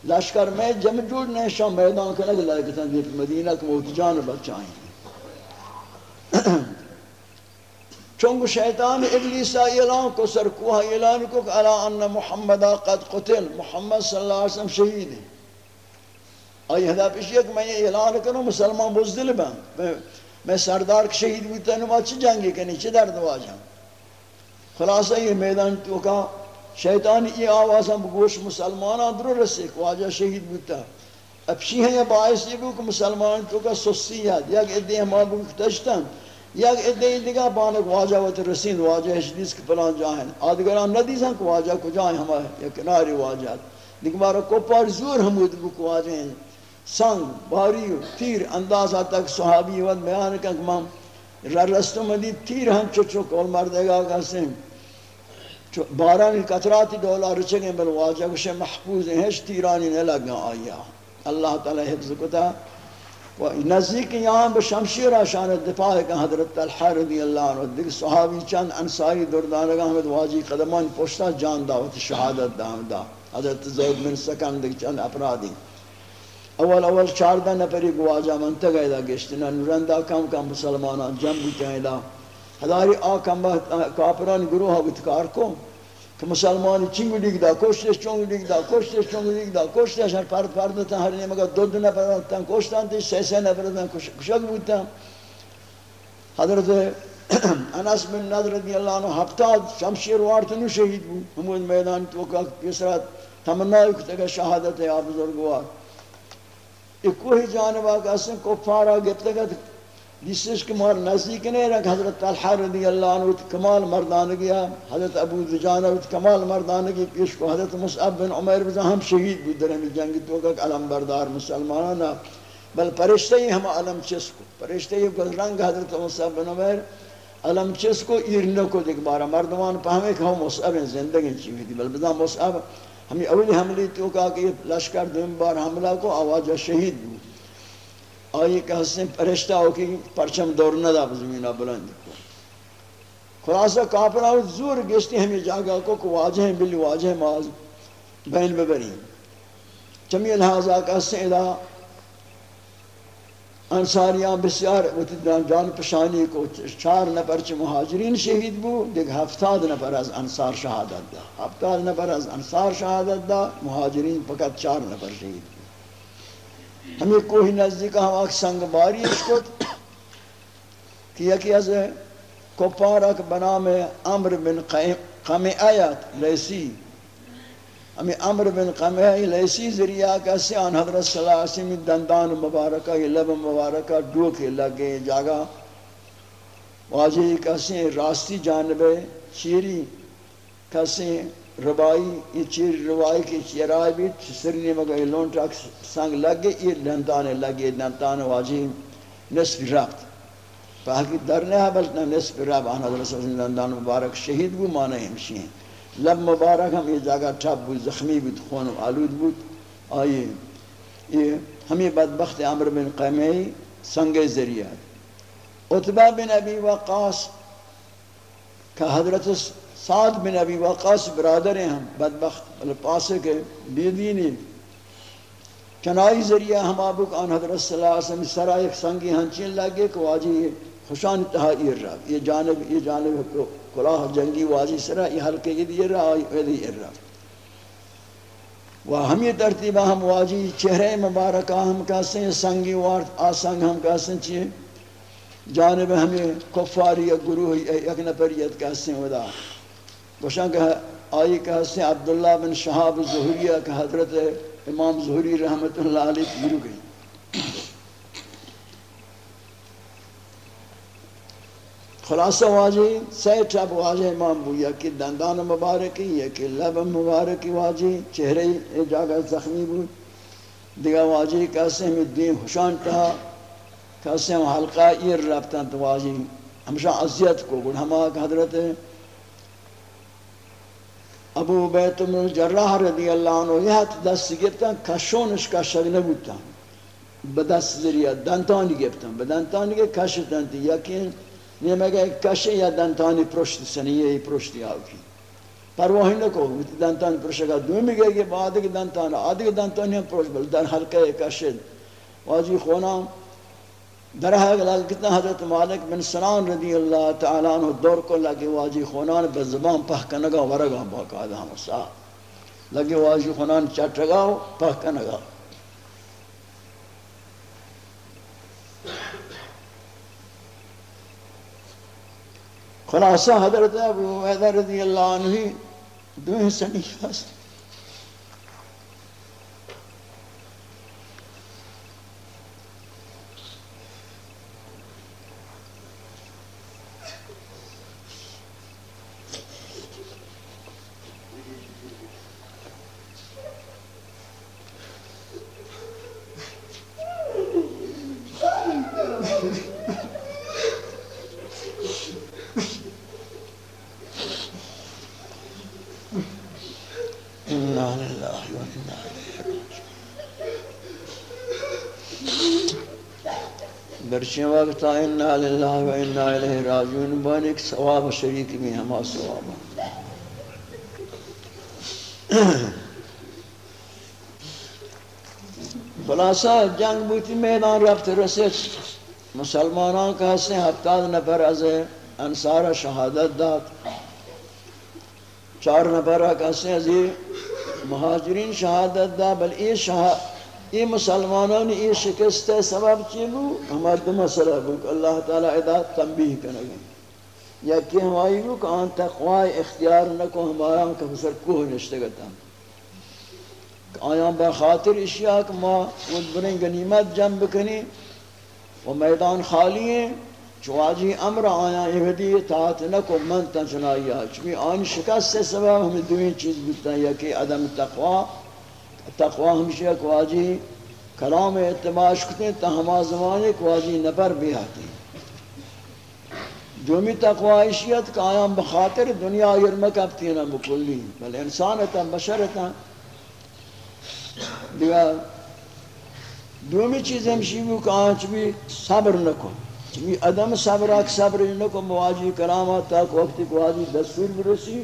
لشکر میں جمع جوڑ نہیں شام میدان کنگ لائکتا دیپ مدینہ کو موت جان بچائیں چونگو شیطان ابلیسا اعلان کو سرکوها اعلان کو کہ الا ان محمد قد قتل، محمد صلی اللہ علیہ وسلم شہید ہے آئی ہدا پیشی ہے میں اعلان کروں، مسلمان بزدل بہن میں سردار شہید بیتا ہے نماز چی جنگی کنی؟ چی درد واجہاں خلاصہ یہ میدان تو کا شیطان یہ آواز ہم گوش مسلمان اندر رسے کو آجا شہید بوتا اب شیح یہ باعث یہ بھی کہ مسلمان تو کا سستی سسیت یک ادھے ہم آبو کتشتن یک ادھے دیگا بانک واجہ وقت رسین واجہ حشدیس کے پلان جاہیں آدھگران ندیسان کو واجہ کو جائیں ہمارے یا کناری واجہ لیکن بارا کوپار زور حمود کو واجہ ہیں سنگ، باری تیر اندازہ تک صحابی وقت بیان کہ رستوں میں دی تیر ہم چچو کول مردے گا کہتے باران قطرات دولا رچگیں بل واجہ کشے محفوظ ہیں ہش تیرانی نہ لگا آیا. اللہ تعالی حفظ کتا. و نزدیک یہاں بشمشیر آشان دفاع کا حضرت طلحہ رضی اللہ عنہ دیکھ صحابی چند انصاری دردانگا حمد واجی قدمان پوشتا جان دعوت شہادت دام دا. حضرت زید بن سکن دیکھ چند اپرادی اول اول چاردہ نپری گواجہ منتگہ دا گشتنا نورندہ کم کم مسلمانان جنب جنبی تہیدہ ہداری آکم کافران گروہ اتکار کو کہ مسلمانی چنگو لیگ دا کوشتش چنگو لیگ دا کوشتش چنگو لیگ دا کوشتش ہر پرد پرد تا ہر نیمگا دو دو نفر تا کوشتان تی سی سی نفر تا کشک بودتا حضرت انس بن نظر رضی اللہ عنہ ہفتاد شمشیر وارتنو شہید بود ہمود میدان تو کا کسرات تمنائی کتا شہادت ہے آپ بزرگوار ایک کوئی جانبہ کا سن کفارہ گفتا کہ جسش کہ مار نزدیک نہیں رکھ حضرت طلحہ رضی اللہ عنہ کمال مردانگی حضرت ابو زجانہ کمال مردانگی پیش کو حضرت مصعب بن عمر بن ہم شہید بود. در ہمیں جنگی تو کہ علم بردار مسلمانانا بل پرشتہ ہی ہم علم چس کو پرشتہ ہی کو رنگ حضرت مصعب بن عمر علم چس کو ایرنہ کو دیکھ بارا مردمان پہمے کہ ہم مصعب زندگی چیوی دی بل بدا مصعب. ہمیں اولی حملی تو کہا کہ لشکر دوم بار حملہ کو، آواز شہید بود. آئی کہ حسن پرشتہ ہو کی پرچم دور نہ دا زمینہ بلند کو۔ خلاصہ کافرہ زور گشتی ہمیں جاگا کو کہ واجہ ہیں بلی واجہ ہیں ماز بین ببری چمی لحاظہ کا حسن ادا انساریاں بسیار جان پشانی کو چار نفر چھ مہاجرین شہید بو، دیکھ ہفتاد نفر از انصار شہادت دا۔ ہفتاد نفر از انصار شہادت دا، مہاجرین فقط چار نفر شہید۔ بو ہمیں کوئی نزدیک ہم آکھ سنگ باری اس کو کیا کہ از کپارک بنام عمر بن قمی آیت، لیسی. ہمیں عمر بن قمی آیت لیسی ذریعہ کسی آن حضرت صلی اللہ علیہ وسلم، دندان مبارکہ، لب مبارکہ ڈوکے لگے، جاگا. واجہی کسی راستی جانب چیری کسی ربائی، یہ چیر روائی کی چیرائی بھی سرنی مگا یہ لون ٹاک سنگ لگے، یہ لنتانے لگے، لنتانے واجی نصف رفت پاکی در نہیں بلکہ نصف رفت آن حضرت صلی اللہ علیہ وسلم لندان مبارک شہید بھی مانے ہمشی ہیں۔ لب مبارک ہم یہ جگہ ٹھپ بود زخمی بود، خون و آلود بود۔ آئیے، یہ ہمیں بدبخت عمر بن قیمی سنگ ذریعہ۔ عطبہ بن ابی وقاس کہ حضرت سعد بن ابی وقاص برادر ہیں ہم بدبخت پاسے کے بیدینی۔ چنائی ذریعہ ہم آبو آن حضرت صلی اللہ علیہ وسلم سرا ایک سنگی ہنچین لگے کہ واجی یہ خوشان اتحا ایر رہا، یہ جانب یہ جانب کلاہ جنگی واجی سرا، یہ حلقے یہ دیر رہا، یہ دیر رہا۔ و ہم یہ ترتیبہ ہم واجی چہرے مبارکہ ہم کہتے ہیں، سنگی وارد آسنگ ہم کہتے ہیں چیئے۔ جانب ہمیں کفاری یا گروہ یک نپریت کہتے ہیں، ودا۔ گوشان کہ آئی کہ حسن عبداللہ بن شہاب زہریہ کہ حضرت امام زہری رحمت اللہ علیہ پیرو گئی۔ خلاصہ واجہ سی ٹھپ واجہ امام بو، یا کہ دندان مبارکی یا کہ لب مبارکی واجہ چہرے جاگہ زخمی بو۔ دیگا واجہ کیسے ہمیں دین خوشان تھا کیسے ہم حلقہ ایر رفتن تو واجہ ہمشہ عذیت کو گڑ ہما حضرت ہے ابو بیت من جراح رضی اللہ عنہ، یہ ہاتھ دست گرتا کشونش کشک نبوتا بدست ذریعہ دنتانی گرتا بدنتانی گرتا کشتن تی یقین۔ نیمه که کشه یا دنتانی پرشت سنیه پرشتی آوکی پرواهی نکو دنتان پرشگا دو میگه که بعد که دنتان آدی دنتانی هم پرشت بل در حلقه کشه واجی خونام در حقل کتنا حضرت مالک بن سنان رضی اللہ تعالی عنہ دور کو لگی واجی خونان به زبان پہ کنگا ورگا باقا دا ہم سا۔ لگی واجی خونان چٹگا پہ کنگا خلاصہ حضرت ابو عیدہ رضی اللہ عنہ دوہیں سنی خاص برچیں وقت انا للہ و انا الیہ راجعون بان ایک ثواب شریک بھی ہما ثواب خلاصہ، جنگ بوتی میدان رفت رسید۔ مسلمانان کا حسن ہفتاد نفر از انصار شہادت داد۔ چار نفر کا حسن از مہاجرین شہادت دا بل ای شہادت یہ مسلمانوں نے یہ شکست سبب چیلو ہمارا دو مسئلہ بو کہ اللہ تعالی ادا تنبیہ کرنے یا کہ ہماری بو کہ آن تقوی اختیار نکو، ہمارا ہم کفسر کوہ نشتے گتا آیا بخاطر اشیاء کہ ما ودبرین گنیمت جنب کنی و میدان خالی ہیں چواجی امر آیا ایودی اطاعت نکو، من تنچنائی آج۔ چمی آن شکست سبب ہمیں دوین چیز بودتا یا کہ عدم تقوی۔ تقوی ہمشہ کو آجی کلام اعتماش کتے تا ہما زمانے کو آجی نبر بھی آتی دومی تقوی اشیت کا آیام بخاطر دنیا یرمک ابتی نا بکلی بل انسان تا بشر تا دیگا، دومی چیز ہمشی بھی کہ آنچ بھی صبر نکو چمی ادم صبر، اک صبر نکو مواجی کلامات تاک وقتی کو آجی دستور برسی۔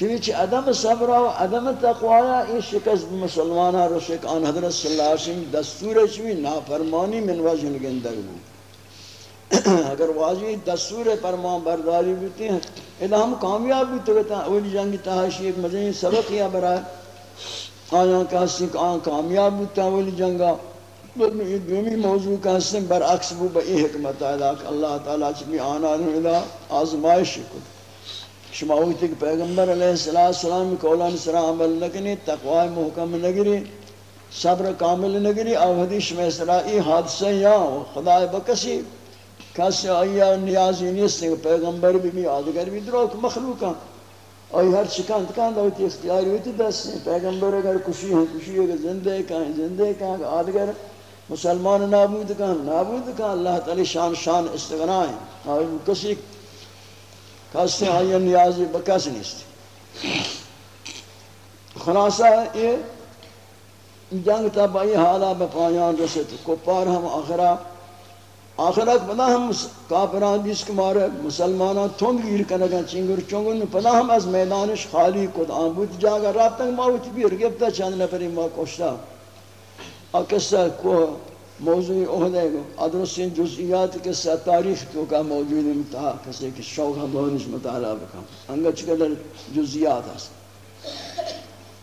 چونچہ عدم صبر و عدم تقوی یہ شکست مسلمانہ رشک آن حضرت صلی اللہ علیہ وسلم دستور چوی، نافرمانی من وجہ گندر بو اگر واجی دستور فرمان برداری بیتی ہیں اذا ہم کامیاب بھی تو کہتا اولی جنگی تحاشی، ایک مزین سبق یا برای آیاں کہاستی کہ آن کامیاب بیتا اولی جنگا دومی موضوع کہاستی برعکس بو بئی حکمت آئے اللہ تعالیٰ چمی آنا رہا آزمائش کن. شما ہوتی کہ پیغمبر علیہ السلام کولان سرا عمل نکنی تقوی محکم نگری صبر کامل نگری او حدیث میں اسرائی حادثہ یا خدا بکسی کسی آیا نیازی نیست پیغمبر بھی بھی آدگر بھی دروک مخلوقا آئی ہر چکاند کاند ہوتی، اختیاری ہوتی، دست پیغمبر اگر کشی ہیں، کشی اگر زندے کہیں زندے کہیں آدگر مسلمان نابود کہیں نابود کہیں اللہ تعالی شان شان استغنائیں آئی کسی کسی آئی نیازی بکس نیست خلاصہ یہ جنگ تا بائی حالا بپایان رسد کپار ہم آخرہ، آخرت پدا ہم کافران جس کے مارے مسلمانان تھنگ گیر کنگا چنگر چنگر پدا ہم از میدانش خالی کد آن بود جاگا رابطنگ تنگ ماوت بیر گفتا چند نفری ما کشتا. آکستا کوہ موضوع عہدے کو ادرسین جزئیات کے ساتھ تاریخ تو کا موجود امتحا کسی کے شوق ہم بہنش مطالعہ بکم انگا چکر جزئیات ہے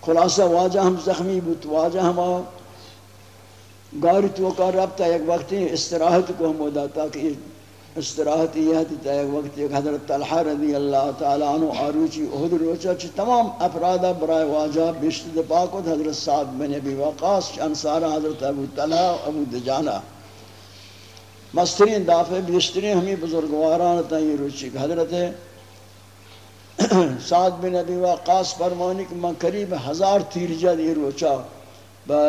خلاصہ، واجہ ہم زخمی بوت واجہ ہم گاری تو کا ربطہ ایک وقتی استراحت کو ہم ہوتا تاکہ استراحتی یہ تھی ایک وقت ایک حضرت طلحہ رضی اللہ تعالیٰ عنہ آروچی احد روچا چھ تمام افرادہ برائے واجہ بشت پاکت حضرت سعد بن ابی وقاص انصارہ حضرت ابو طلحہ، ابو دجانہ مسترین دافع، بیشترین ہمیں بزرگواران تا یہ روچی حضرت سعد بن ابی وقاص فرمانی کہ من قریب ہزار تیر جد یہ روچا با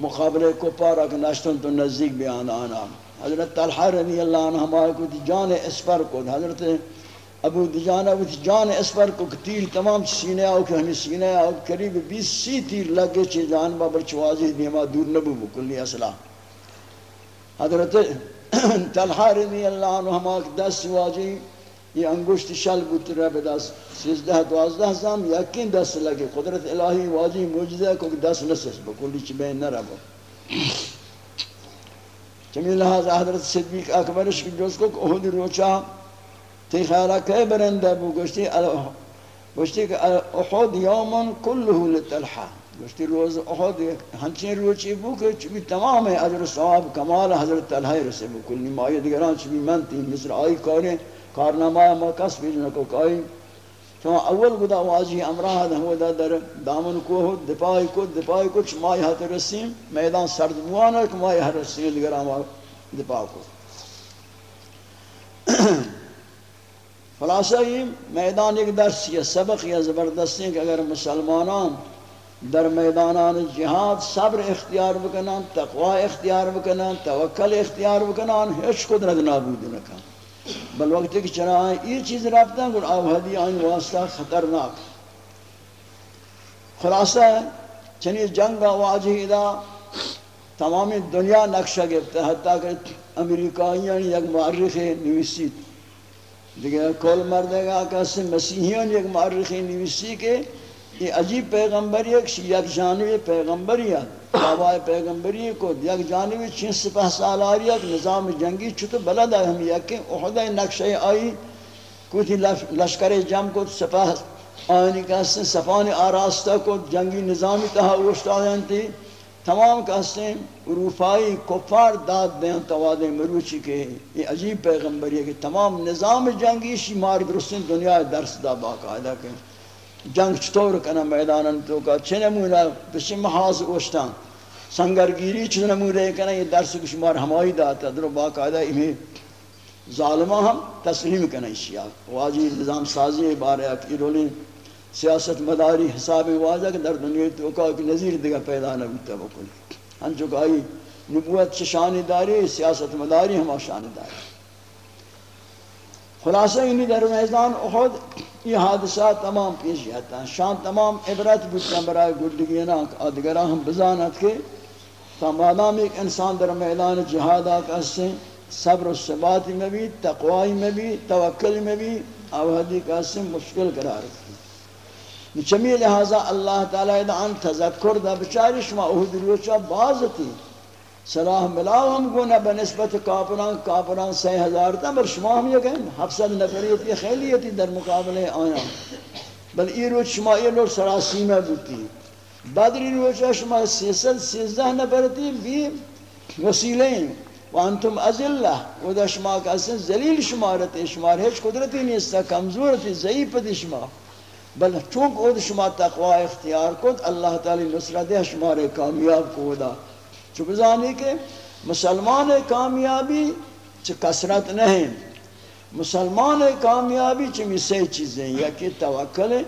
مقابلے کو پارا کہ نشتن تو نزدیک بیان آنا حضرت طلحہ رضی اللہ عنہ ہمارے کو جان اسپر کو، حضرت ابو دجانہ وہ جان اسپر کو تیر تمام سینے آؤ، کہ ہمیں سینے آؤ، قریب بیس سی تیر لگے چھے جان بابر چوازی دیما دور نبو بکلی اصلا حضرت طلحہ رضی اللہ عنہ ہمارے دس واجی یہ انگوشت شل بوت رب دس سیزدہ دوازدہ زام یقین دس لگے۔ قدرت الہی واجی موجزہ کو دس نسس بکلی چھ بین نہ ربو جمیل لحاظ حضرت صدیق اکبرش که جز کو اهد روچا تی خیالا کئی برندہ بو گشتی گشتی کہ احد یومن کله لتلحا گشتی روز احد ہنچین روچی بو کہ چبی تمام اجر ثواب کمال حضرت تلحای رسے بو کلنی مائی دیگران چبی من مصر مثل آئی کاری کارنامه ما کس بیجنه کائی چون اول گدا واجی امراہ دا ہوا دا در دامن کو ہو، دپائی کو دپائی کو چمائی ہاتھ رسیم، میدان سرد موانا کمائی ہر رسیم دیگر آما دپا کو۔ خلاصہ یہ میدان ایک درس یا سبق یا زبردستی ہے کہ اگر مسلمانان در میدانان جہاد صبر اختیار بکنان تقوی اختیار بکنان توکل اختیار بکنان ہیچ قدرت نابود نکان بل وقت کہ چرا یہ چیز رابطہ گن آوہدی آئین واسطہ خطرناک خلاصہ ہے چنی جنگ واجہ دا تمام دنیا نقشہ گفتا حتیٰ کہ امریکائیان یک معرخ نویسی دیکھیں کول مردے گا کہ مسیحیان یک معرخ نویسی کے یہ عجیب پیغمبری ایک یک جانوی پیغمبری ہے بابای پیغمبری کو یک جانوی چین سپہ سال آریا نظام جنگی چھتو بلد ہے ہم یکی احدہ نقشہ آئی کوئی لشکر جم کو سپہ آئینی کہستیں سپانی آراستہ کو جنگی نظامی تہا اوشتا ہیں تھی۔ تمام کہستیں اروفائی کفار داد دیں توادیں مروچی کے یہ عجیب پیغمبری ہے کہ تمام نظام جنگی شی مار درستیں دنیا درس دا باقاعدہ کہ جنگ چطور کنا میدانن تو کا چه نمونه؟ بسی محاض اوشتن؟ سنگرگیری چه نمونه؟ کنا یہ درس کش مار ہمائی داتا در باقاعدہ امی ظالمہ ہم تسلیم کنا اشیاء واجی نظام سازی بارے اکی رولی سیاست مداری حساب واجہ کہ در دنیا تو کا کہ نظیر دیگا پیدا نبیتا بکلی ہن چکا آئی نبوت چشانی داری؟ سیاست مداری ہم شانی داری. خلاصہ انہی در میدان احد، یہ حادثات تمام پیش جاتا شان تمام عبرت بودتا برای گردگینا آدگرہ ہم بزانت کے فمادام ایک انسان در میدان جہاد آکا سے صبر و ثباتی میں بھی تقوائی میں بھی توکل میں بھی آوہدی کا سے مشکل قرار رکھی چمی لہذا اللہ تعالیٰ ادعان تذکر دا بچاری شما اہد روچا بازتی۔ صلاح ملاو ہم کو نہ بنسبت کافران کافران سی ہزار تا بل شما ہم یہ کہیں حفظت نفریتی خیلیتی در مقابلے آیا بل ای روچ شما ای لوگ سراسی میں بوتی بدری روچ شما سیسل سیزدہ نفرتی بھی وسیلیں وانتم ازلہ و دا شما کہتے ہیں۔ زلیل شمارت شمار ہیچ قدرتی نہیں اس تا کمزورتی ضعیفت شما۔ بل چونک او شما تقوی اختیار کد اللہ تعالی نصرت شمار کامیاب کو دا چو بزانی کہ مسلمان کامیابی چھ کسرت نہیں، مسلمان کامیابی چمی سی چیزیں، یا کہ توکل ہے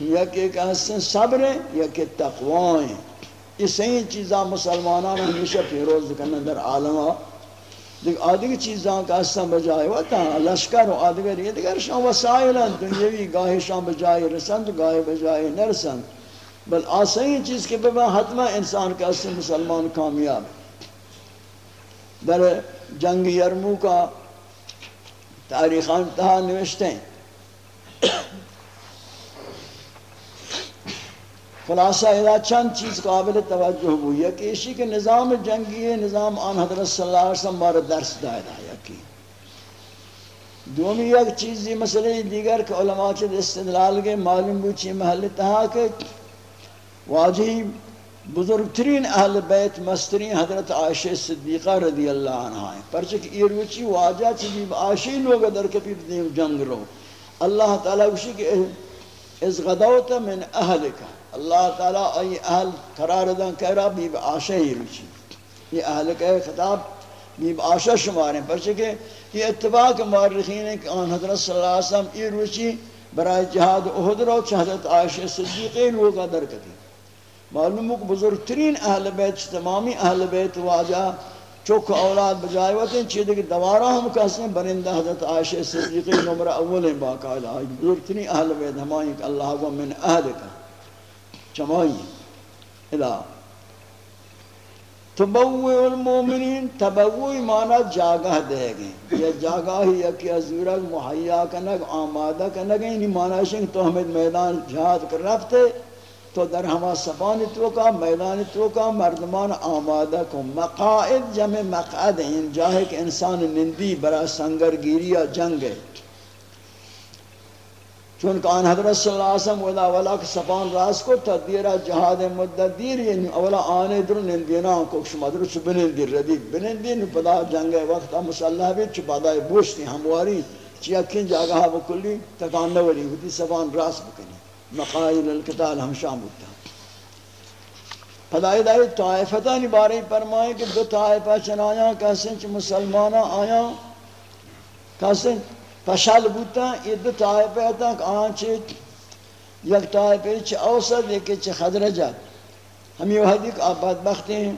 یا کہ حسن صبر ہے یا کہ تقوی ہے یہ صحیح چیزاں مسلمانان ہمیشہ پیروز کرنا در عالمہ دیکھ، آدھگی چیزاں کا حسن بجائے ہوتا لشکر و آدھگر، یہ دیگر شان وسائل ہیں، دنیاوی گاہی شان بجائے، رسند گاہی بجائے، نرسند۔ بل آسانی چیز کے بابا حتمہ انسان کا اصل مسلمان کامیاب در جنگ یرمو کا تاریخان تہا نوشتے ہیں۔ خلاصہ ادا چند چیز قابل توجہ ہوئی ہے کہ اسی کے نظام جنگی ہے، نظام آن حضرت صلی اللہ علیہ وسلم مارا درس دائدہ ہے کی دومی ایک چیز یہ مسئلہ دیگر کہ علماء چید استدلال کے معلوم بوچی محل تہا کہ واجب بزرگترین اہل بیت مسترین حضرت عائشہ صدیقہ رضی اللہ عنہ ہیں۔ پرچک یہ روچی واجہ چیزی جی عائشہ لوگ در کپی دیم جنگ رو۔ اللہ تعالیٰ اسی کہ از غدوت من اہلکا۔ اللہ تعالیٰ ای اہل قرار دن کہہ رہا بیب عائشہ ہی روچی۔ یہ اہل کا خطاب بیب عائشہ شمار ہیں۔ پرچک یہ اتباق مورخین ہیں کہ آن حضرت صلی اللہ علیہ وسلم یہ روچی برای جہاد احد رو چھ حضرت عائشہ صدیقہ لوگا در کپی۔ معلوم ہے کہ بزرگترین اہل بیت، تمامی اہل بیت واجہ چوک اولاد بجائے ہوتے ہیں، چیزیں کہ دوارہ ہم کہتے ہیں، برندہ حضرت عائشہ صدیقی نمبر اول ہیں، باقاعدہ بزرگترین اہل بیت ہمائیں کہ اللہ کو من اہل کا چمائی الہ تبوی المومنین تبوی مانا جاگہ دے گئے۔ یہ جاگہ ہی یکی ازورک محیہ کنگ، آمادہ کنگ یعنی مانا شنگ تو ہمیں میدان جہاد کر رفتے۔ ہیں تو در ہما سبان تو کا، میدان تو کا، مردمان آمادہ کو۔ مقاعد جمع مقعد ہیں جاہے کہ انسان نندی برا سنگر گیری یا جنگ ہے۔ چونکہ آن حضرت صلی اللہ علیہ وسلم ولا ولا کہ سبان راس کو تدیرہ جہاد مدد دیر یعنی اولا آنے در نندینا کو شما در چھ بنندی ردید بنندی۔ نو پدا جنگ وقت مسلح بھی چھ پدا بوشتی ہمواری۔ چیا کن جاگہ بکلی، تکان نوری ہوتی سبان راس بکنی۔ مقائل القتال ہم شام ہوتا پدائی دائی طائفتانی بارے فرمائے کہ دو طائفہ چنایا کہسن چھ مسلمانا آیا کہسن پشل بوتا، یہ دو طائفہ تک آنچے یک طائفہ چھ اوسط، ایک چھ خدرجت ہم یہ حدیق آپ بدبخت ہیں۔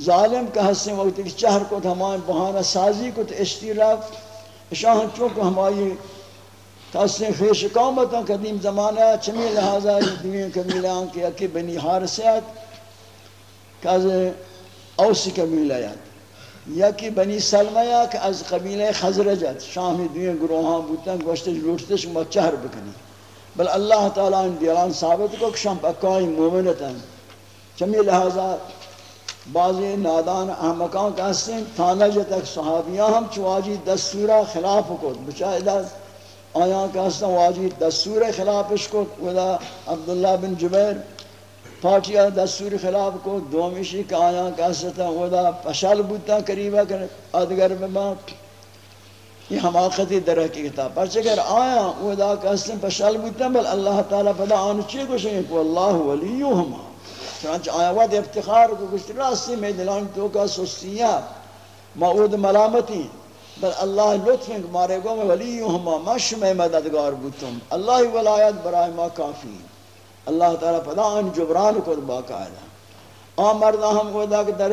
ظالم کا حسن وقت چہر کو ہمائیں بہانہ سازی کو تو اشتراف شاہن چونکہ ہمائی کسی خیش قومتا قدیم زمانہ چمی لحاظا دنیا کمیلان کی اکی بنی حارسیات کسی اوسی کمیلیات یکی بنی سلمیہ کہ از قبیلہ خزرجت شامی دنیا گروہاں بودتا گوشتش لوٹتش ما چہر بکنی۔ بل اللہ تعالیٰ ان دیلان ثابت کو کہ شام پکائی مومنتا چمی لحاظا بعضی نادان احمقان کہتے ہیں تھانہ جتک صحابیاں ہم چواجی دستورہ خلاف کو بچائدہ آیا کہ کہستا واجی دستور خلافش کو ودا عبداللہ بن جبیر پارٹیا دستور خلاف کو دومیشی کہ آیا کہ کہستا ودا پشال بودتا قریبا کر ادگر بما یہ حماقتی درہ کی کتاب۔ پر چکر آیا ودا کہ کہستا پشال بودتا بل اللہ تعالیٰ پدا آنچے کو شکر کہ اللہ ولیو ہما چنانچہ آیا ود افتخار کو کچھ راستی میں دلان تو کا سستیاں معود ملامتی۔ بل اللہ لطف مارے گو میں ولی ہوں ما شمع مددگار بوتم اللہ ولایت برائے ما کافی اللہ تعالیٰ پدا ان جبران کو باقاعدہ آن مردہ ہم خدا کہ در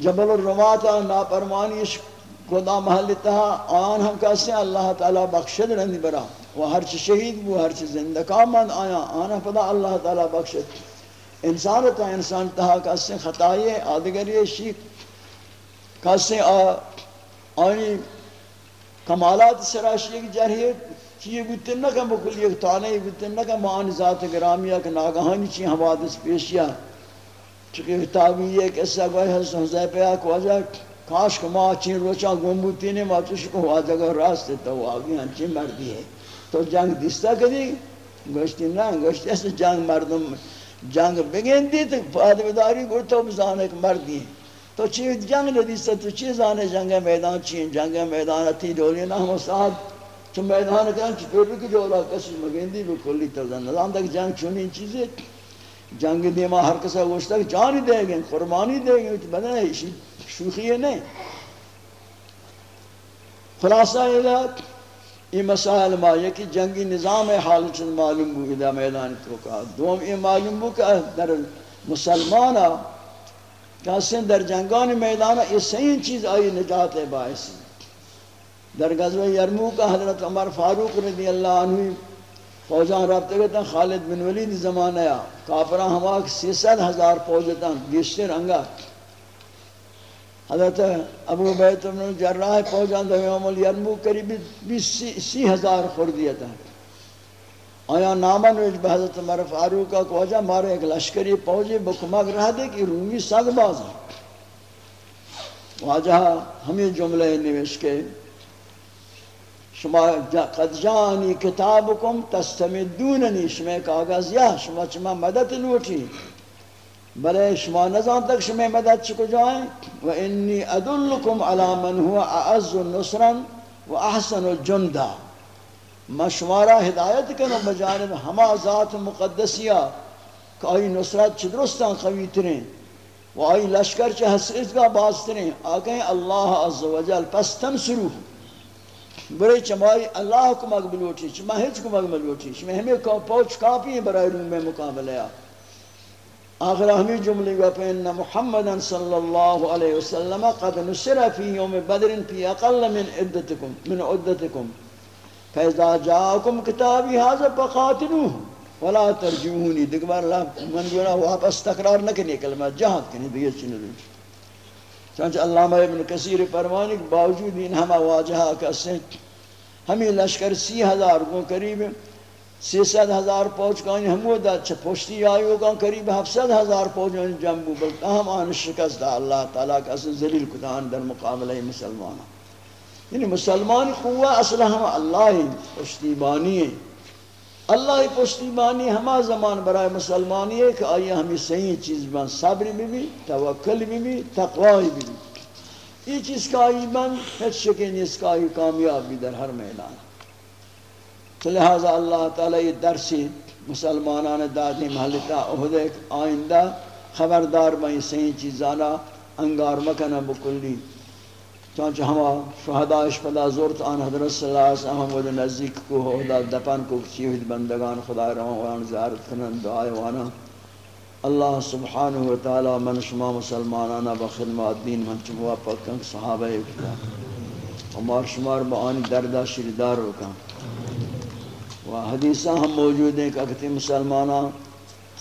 جبل الرماتا ناپرمانی خدا محل تہا آن ہم کہتے ہیں اللہ تعالیٰ بخشد رہنی برا وہ ہر چی شہید وہ ہر چی زندگاہ من آیا آنا پدا اللہ تعالیٰ بخشد انسان تا انسان تہا کہتے ہیں خطائی آدگری شیخ کہتے ہیں آنی کمالات سراشی کی جرحیت چیئے بودتے نہ کہ بکل ایک تانے بودتے نہ کہ مان ذات گرامیہ کہ ناگہانی چیئے حوادث پیشیا۔ چکہ کتابی یہ کہ ایسا گوئے حضرت حضرت پہ آکو کاش کو ماں چین روچا گمبوتی نے ماں چوش کو واجہ گا راستے تو وہ آگی ہنچی مردی ہے۔ تو جنگ دیستا کدی گوشتی نا گوشتی ایسا جنگ مردم، جنگ بگن دی تو فادمداری گوشتا بزانے کہ مردی ہے تو چی جنگ ندیستا تو چی زانے جنگ میدان، چی جنگ میدان تی دولی نا ہم استاد چون میدان کن چی پر کی دولا کسی مگندی بکلی تزن نظام تک جنگ چونی چیزی جنگ دیما ہر کسا گوشتا کہ جانی دے گئے قربانی دے گئے۔ تو بدن ہے شوخی ہے نہیں۔ خلاصہ یہ لات یہ مسائل ما یکی جنگی نظام حال چند معلوم بو دا میدان تو کا دوم یہ معلوم بو کہ در مسلمانہ کہ در جنگان میدان یہ صحیح چیز آئی نجات باعث در غزوہ یرموک حضرت عمر فاروق رضی اللہ عنہ فوجان رابطے گئے تھا خالد بن ولید زمانہ یا کافران ہما سی ست ہزار فوجتاں گیشتر انگا حضرت ابو بیت بن الجراح فوجان دو یوم الیرموک قریب سی ہزار خوردیتا آیا نامہ نوش بحضرت عمر فاروق کا کوجہ مارے ایک لشکری پوجی بکمک رہ دے کہ رومی سگ باز ہیں واجہ ہمیں جملے نوش کے شما قد جانی کتابکم تستمدوننی، شما کاغذ یا شما چما مدد لوٹی۔ بلے شما نزان تک شما مدد چکو جائیں۔ و انی ادلکم علی من ہوا اعز النصرا و احسن الجندہ ما ہدایت کنو بجانب ہما ذات مقدسیہ کہ آئی نصرت چھ درستان قوی ترین و آئی لشکر چھ حسرت کا باز ترین۔ آگئیں اللہ عز و جل پس تنسرو برای چمائی اللہ کو مقبل ہوتی چما ہیچ کو مقبل ہوتی چما ہمیں پوچھ کافی ہیں برای روم میں مقابلہ آخر ہمیں جملے گا فإن محمدا صلی اللہ علیہ وسلم قد نصر فی یوم بدر فی اقل من عدتکم من عدتکم۔ فإذا جاءكم کتابی حاضر فقاتلوه. ولا ترجعونی دیکھ بار اللہ من گونا واپس تقرار نہ کرنے کلمہ جہاد کرنے دیگر چینے دیگر چانچہ علامہ ابن کثیر فرمانی کہ باوجود ان ہمہ واجہا کسے ہمیں لشکر سی ہزار کو قریب، سی ست ہزار پوچ کانی ہمو دا چھ پوشتی آئیو کان قریب ہفصد ہزار پوچ کانی جنبو بلکہ ہم آن شکست اللہ تعالیٰ کا اصل ذلیل کتان در مقابلہ مسلمان یعنی مسلمان قوہ اصلا ہم اللہ ہی پوشتی بانی ہیں۔ اللہ پشتیبانی ہما زمان برای مسلمانی ہے کہ آئی ہمیں صحیح چیز بن صبر بھی بھی، توکل بھی بھی، تقوی بھی بھی۔ یہ چیز کا آئی بن ہیچ شکین اس کا آئی کامیاب بھی در ہر میدان۔ تو لہذا اللہ تعالی یہ درسی مسلمانان دادی محلتا اہدے آئندہ خبردار بھائی صحیح چیزانا انگار مکنہ بکلی۔ چانچہ ہما شہدائش پدا زورت آن حضرت صلی اللہ علیہ وسلم ود نزدیک کو ہودا دپن کو چیوید بندگان خدا رہا وان زیارت کنن دعائے وانا اللہ سبحانہ و تعالی من شما مسلمانانا بخدمات دین من چم موافق کن صحابہ اکتا ہمار شمار با آنی دردہ شریدار رکا و حدیثہ ہم موجود ہیں کہ اکتی مسلمانان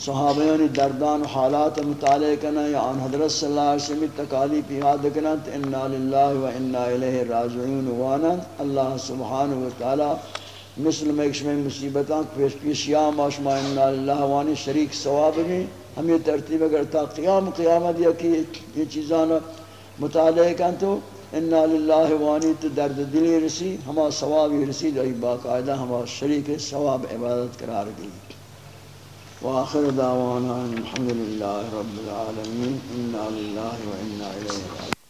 صحابیانی دردان حالات مطالعہ کنا یا ان حضرت صلی اللہ علیہ وسلم تکالیف یاد کنا انا للہ و انا الیہ راجعون وانا اللہ سبحانہ و تعالی مثل میں میں مصیبتاں، پیش پیشیاں ماشما انا للہ وانی شریک ثواب بھی۔ ہم یہ ترتیب اگر تا قیام قیامت یا کہ یہ چیزاں مطالعہ کن تو انا للہ وانی تو درد دلی رسی، ہما ثوابی رسی، جو باقاعدہ ہما شریک ثواب عبادت قرار گئی۔ وآخر دعوانا الحمد لله رب العالمين إنا لله وإنا إليه راجعون.